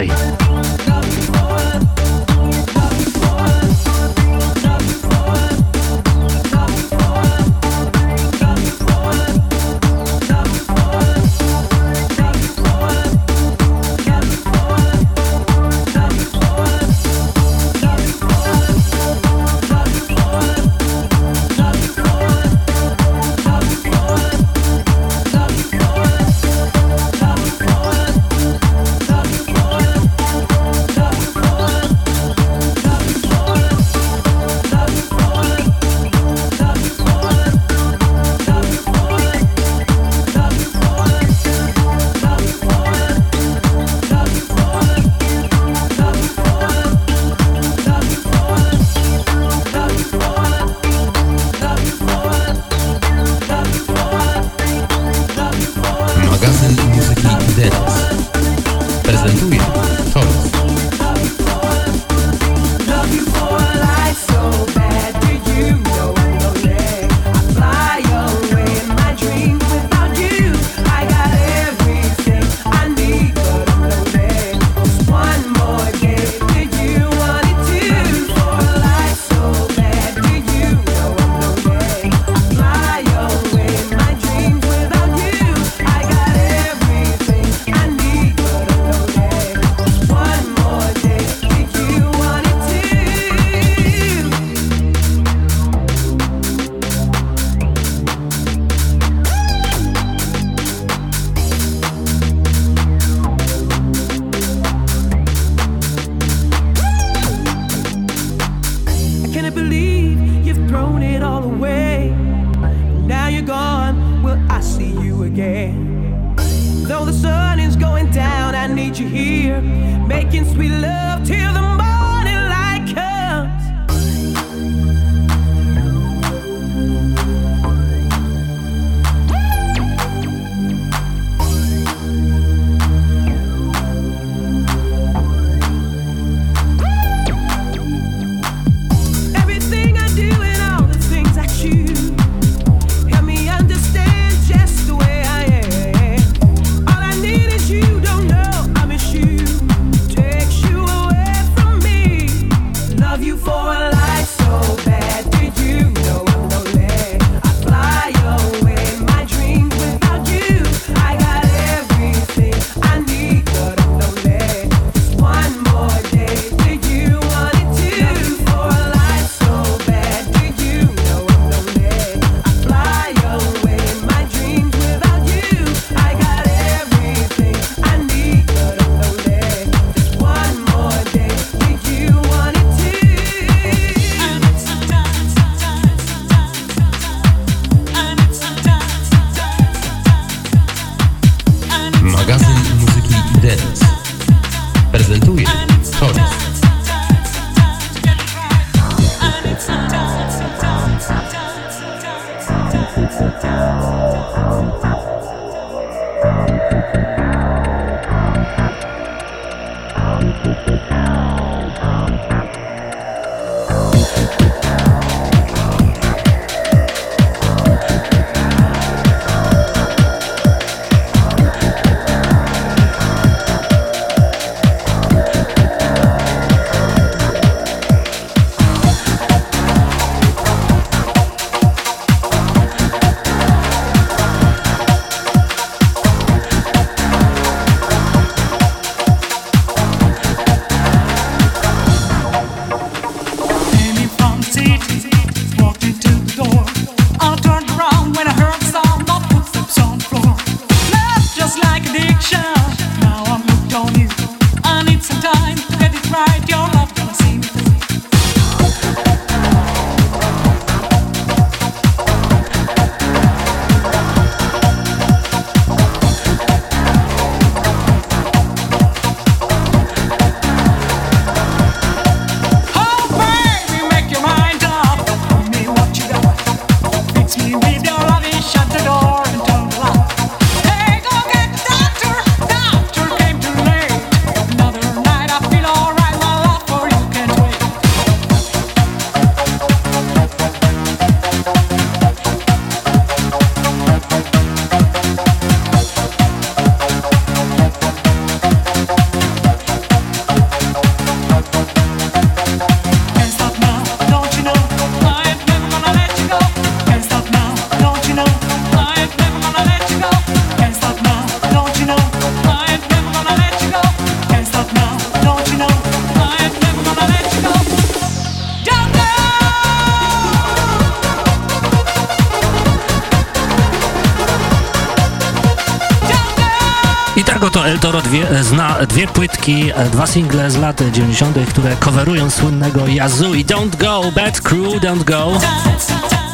płytki, e, dwa single z lat 90., które coverują słynnego Yazoo i Don't Go, Bad Crew, Don't Go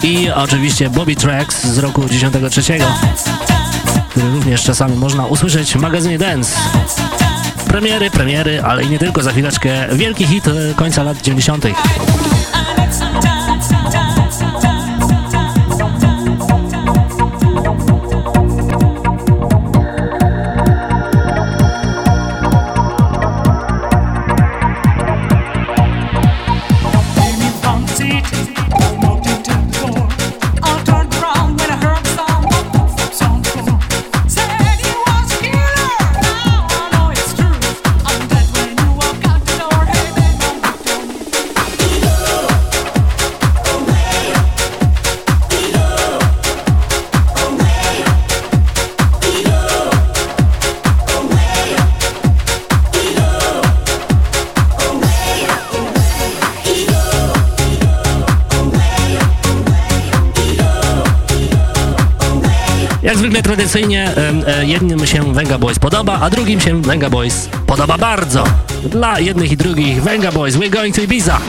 i oczywiście Bobby Tracks z roku 93, który również czasami można usłyszeć w magazynie Dance. Premiery, premiery, ale i nie tylko, za chwileczkę wielki hit e, końca lat 90. tradycyjnie jednym się Venga Boys podoba, a drugim się Venga Boys podoba bardzo. Dla jednych i drugich Venga Boys, we're going to Ibiza.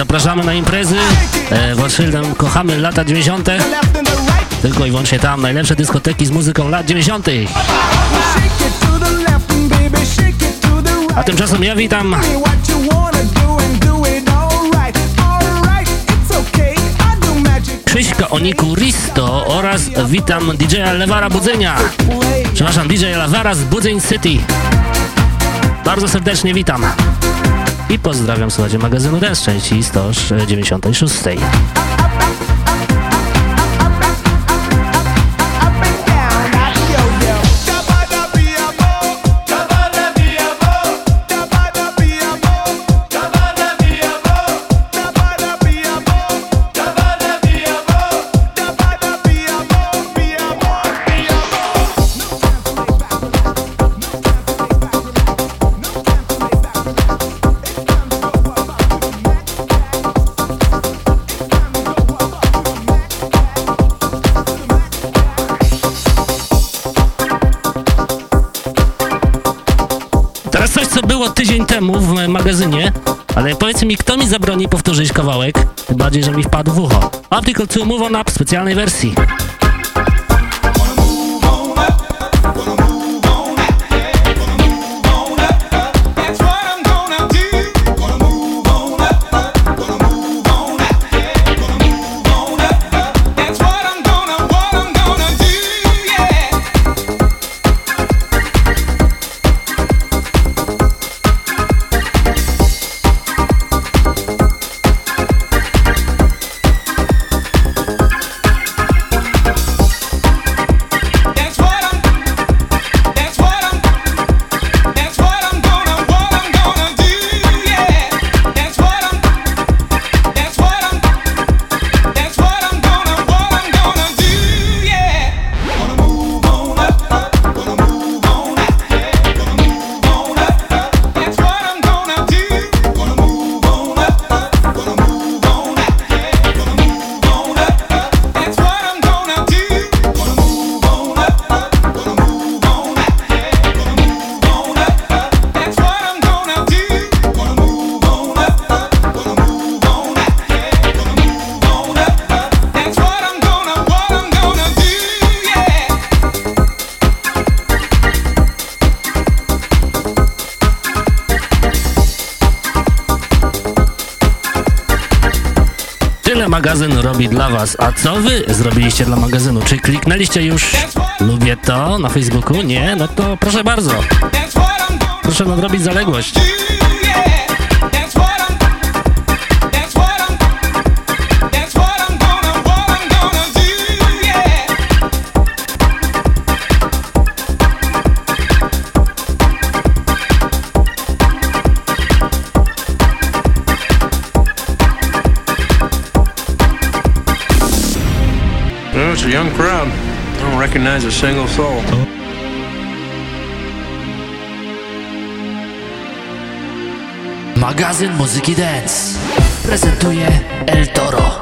Zapraszamy na imprezy. E, pod szyldem kochamy lata 90. Tylko i wyłącznie tam najlepsze dyskoteki z muzyką lat 90. A tymczasem ja witam Krzyśka Oniku Risto oraz witam DJ-a Lewara Budzenia. Przepraszam, DJ Lewara z Budzeń City. Bardzo serdecznie witam. I pozdrawiam słuchajcie magazynu Dance części 196. zabroni powtórzyć kawałek? Tym bardziej, że mi wpadł w ucho. Optical 2 Move On Up w specjalnej wersji. Was. A co wy zrobiliście dla magazynu? Czy kliknęliście już lubię to na Facebooku? Nie? No to proszę bardzo. Proszę nadrobić zaległość. Crowd. I don't recognize a single soul. Magazyn Muzyki Dance prezentuje El Toro.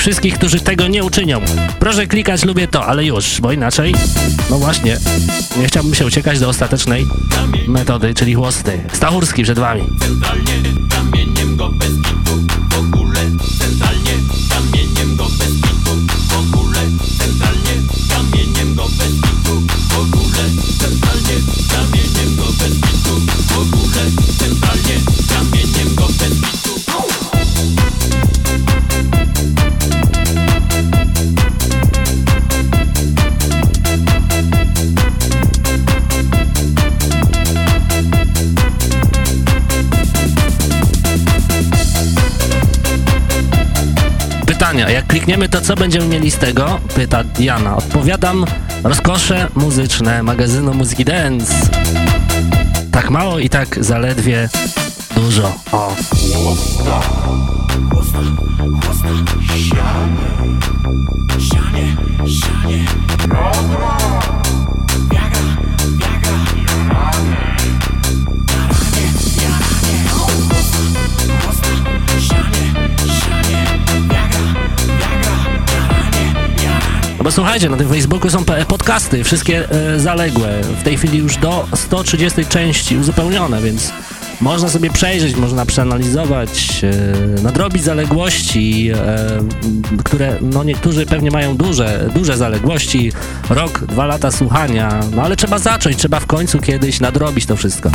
Wszystkich, którzy tego nie uczynią. Proszę klikać lubię to, ale już, bo inaczej, no właśnie, nie chciałbym się uciekać do ostatecznej metody, czyli chłosty. Stachurski przed wami. Centralnie kamieniem go bez kitu w ogóle Jak klikniemy to, co będziemy mieli z tego? Pyta Diana. Odpowiadam, rozkosze muzyczne magazynu Muzyki Dance. Tak mało i tak zaledwie dużo. O. No bo słuchajcie, na tym Facebooku są podcasty, wszystkie e, zaległe. W tej chwili już do 130 części uzupełnione, więc można sobie przejrzeć, można przeanalizować, e, nadrobić zaległości, e, które no niektórzy pewnie mają duże, duże zaległości. Rok, dwa lata słuchania, no ale trzeba zacząć, trzeba w końcu kiedyś nadrobić to wszystko.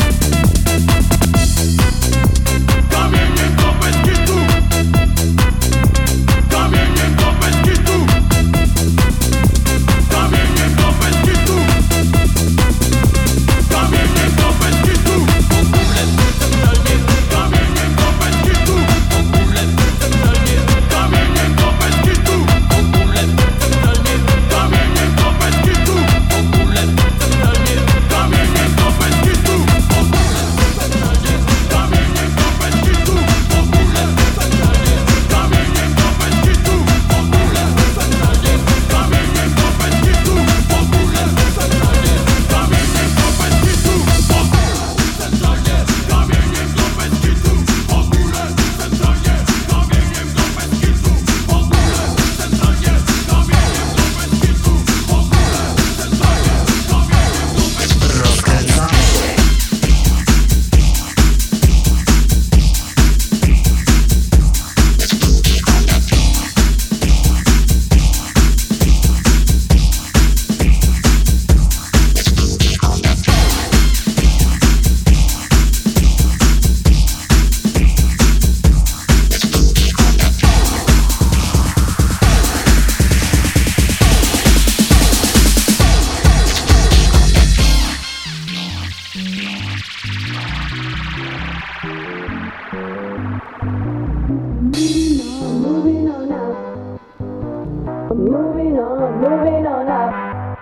Moving on up.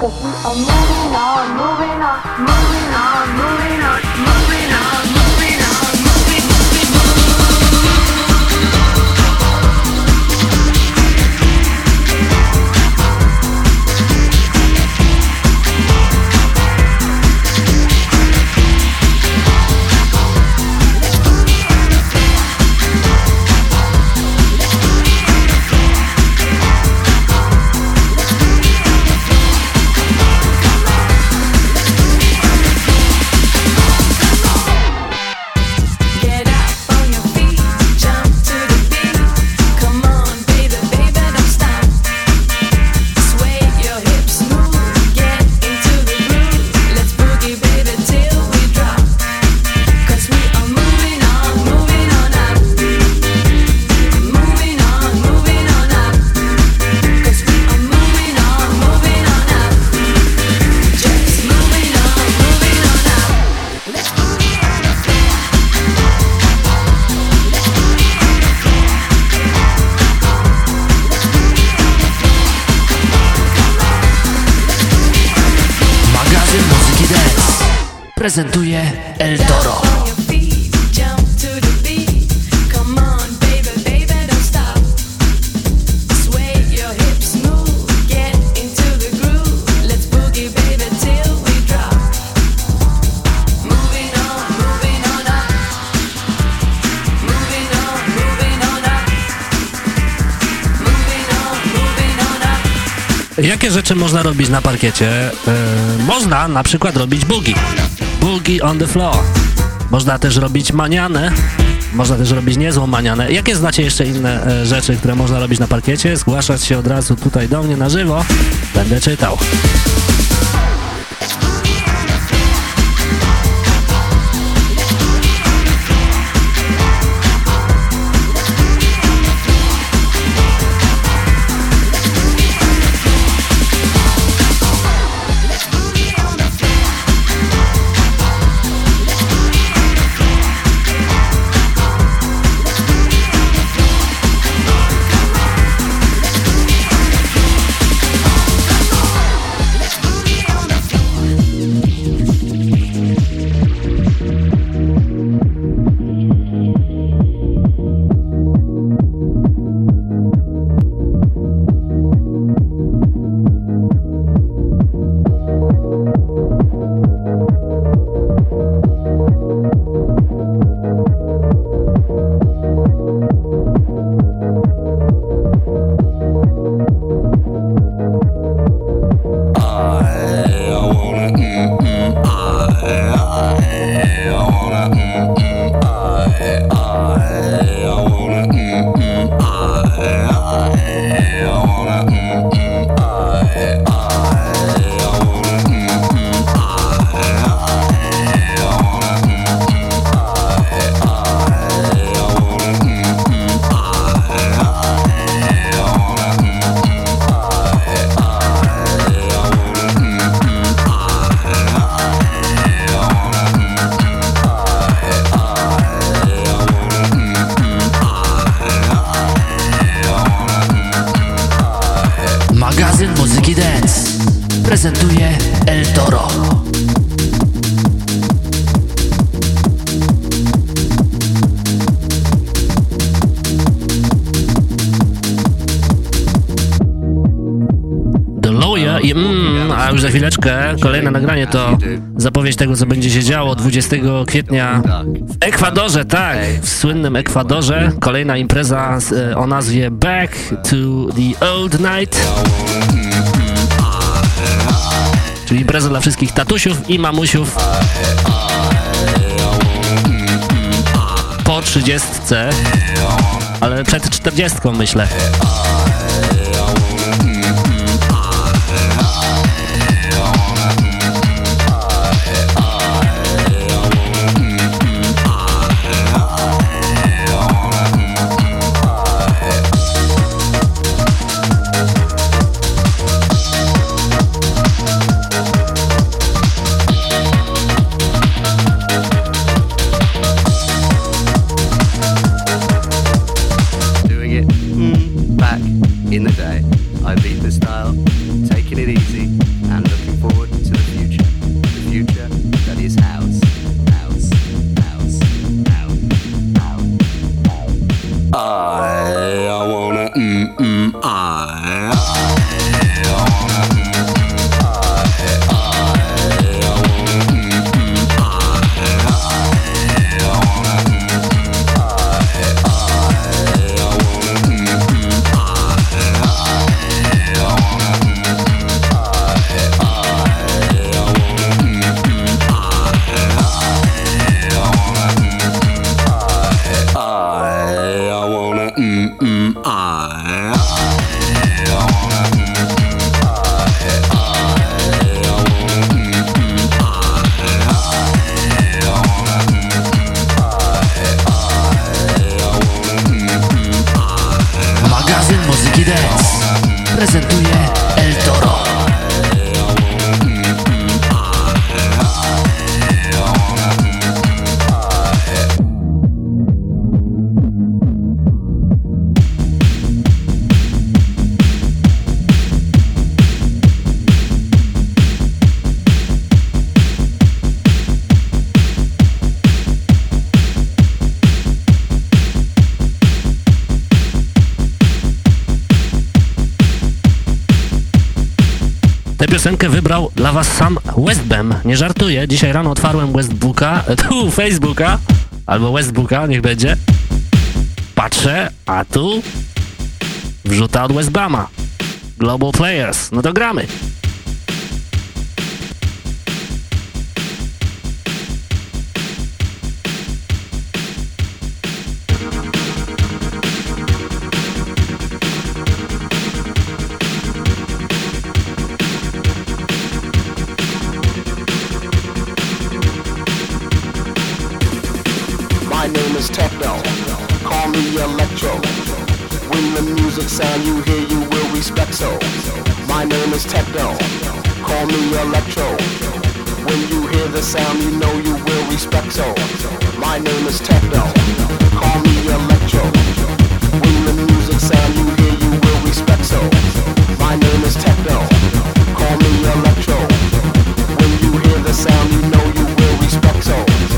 Cause we are moving on, moving on, moving on, moving on, moving on, moving on up. Jakie rzeczy można robić na parkiecie? E, można na przykład robić boogie. Boogie on the floor. Można też robić manianę. Można też robić niezłą manianę. Jakie znacie jeszcze inne e, rzeczy, które można robić na parkiecie? Zgłaszać się od razu tutaj do mnie na żywo. Będę czytał. Chwileczkę kolejne nagranie to zapowiedź tego, co będzie się działo 20 kwietnia w Ekwadorze, tak, w słynnym Ekwadorze. Kolejna impreza e, o nazwie Back to the Old Night. Czyli impreza dla wszystkich tatusiów i mamusiów po 30, ale przed 40 myślę. Nie żartuję, dzisiaj rano otwarłem Westbooka, [LAUGHS] tu Facebooka, albo Westbooka, niech będzie. Patrzę, a tu wrzuta od Westbama. Global Players, no to gramy. Is Techno. Call me Electro. When you hear the sound, you know you will respect so. My name is Techno. Call me Electro. When the music sound you hear, you will respect so. My name is Techno. Call me Electro. When you hear the sound, you know you will respect so.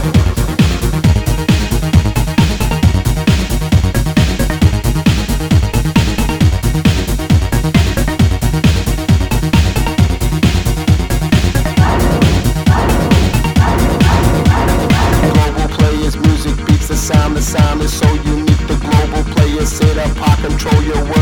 Control your world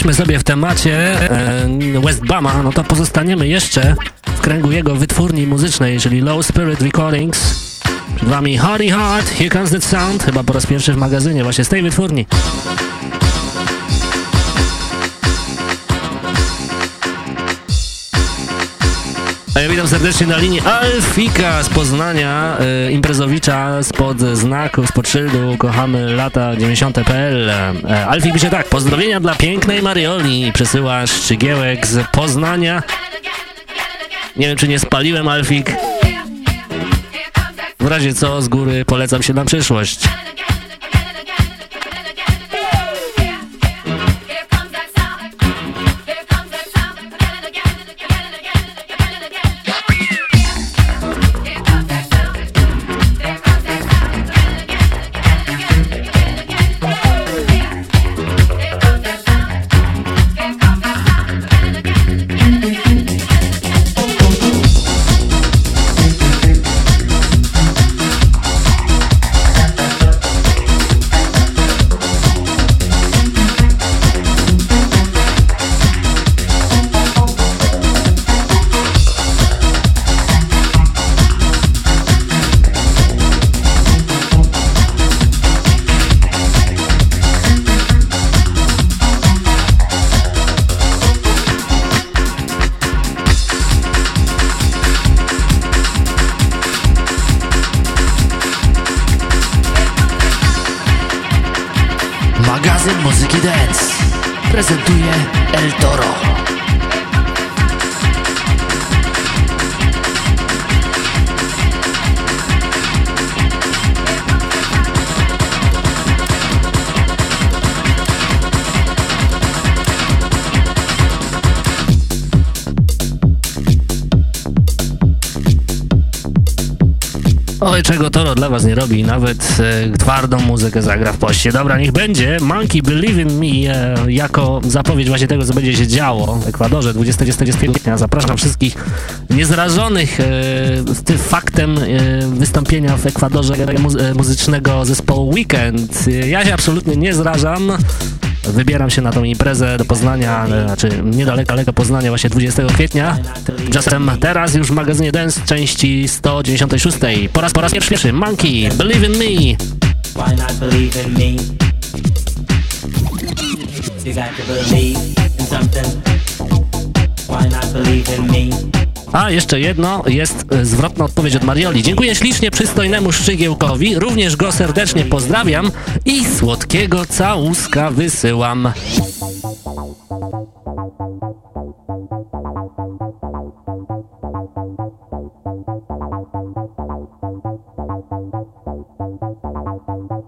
jesteśmy sobie w temacie e, West Bama, no to pozostaniemy jeszcze w kręgu jego wytwórni muzycznej, czyli Low Spirit Recordings. Przed wami Hardy Heart, Here Comes That Sound, chyba po raz pierwszy w magazynie właśnie z tej wytwórni. Ja witam serdecznie na linii Alfika z Poznania, e, imprezowicza spod znaku, spod szyldu Kochamy lata 90.pl. E, Alfik pisze tak, pozdrowienia dla pięknej Marioli, przesyła Szczygiełek z Poznania. Nie wiem, czy nie spaliłem, Alfik. W razie co, z góry polecam się na przyszłość. Prezentuje El Toro. Oj, czego Toro dla was nie robi, nawet e, twardą muzykę zagra w poście. Dobra, niech będzie. Monkey Believe in Me e, jako zapowiedź właśnie tego, co będzie się działo w Ekwadorze 20-40 kwietnia. Zapraszam wszystkich niezrażonych e, tym faktem e, wystąpienia w Ekwadorze mu, muzycznego zespołu Weekend. E, Ja się absolutnie nie zrażam. Wybieram się na tą imprezę do Poznania, znaczy niedaleko daleko Poznania, właśnie 20 kwietnia. Tymczasem teraz już w magazynie Dance części 196. Po raz po raz pierwszy Monkey, Believe in Me. Why not believe in me? You got to believe in something. Why not believe in me? A jeszcze jedno, jest e, zwrotna odpowiedź od Marioli. Dziękuję ślicznie przystojnemu Szczygiełkowi, również go serdecznie pozdrawiam i słodkiego całuska wysyłam.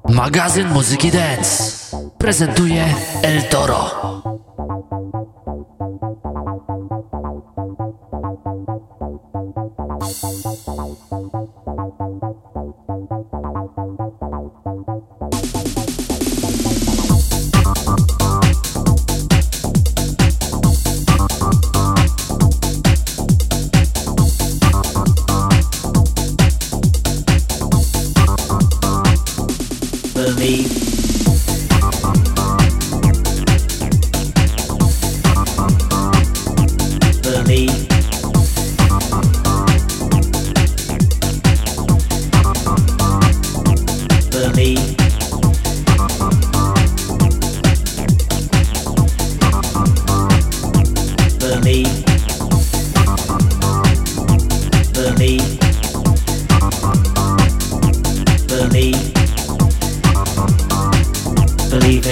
Magazyn Muzyki Dance prezentuje El Toro.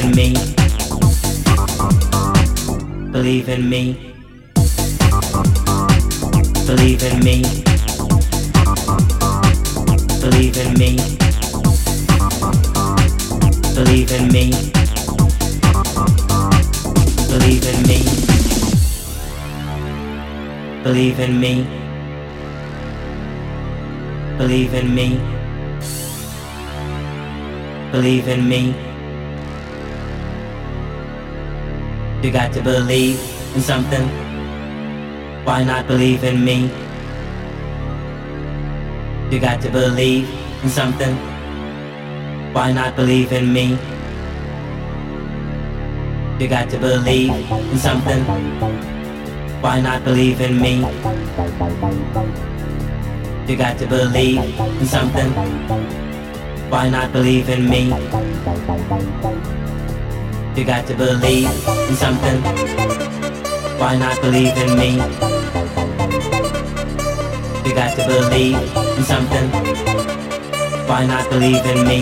In me. Believe in me. Believe in me. Believe in me. Believe in me. Believe in me. Believe in me. Believe in me. Believe in me. You got to believe in something. Why not believe in me? You got to believe in something. Why not believe in me? You got to believe in something. Why not believe in me? You got to believe in something. Why not believe in me? You got to believe in something. Why not believe in me? You got to believe in something. Why not believe in me?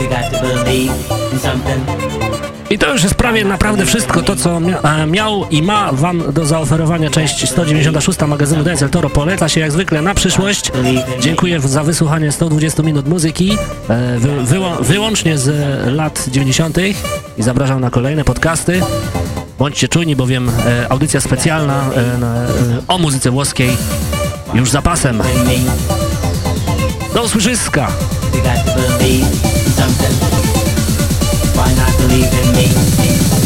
You got to believe in something. I to już jest prawie naprawdę wszystko to, co mia miał i ma wam do zaoferowania część 196 magazynu Dance El Toro. Poleca się jak zwykle na przyszłość. Dziękuję za wysłuchanie 120 minut muzyki, e, wy wyłącznie z lat 90. i zapraszam na kolejne podcasty. Bądźcie czujni, bowiem e, audycja specjalna e, e, o muzyce włoskiej już za pasem. Do usłyszyska! Why not believe in me?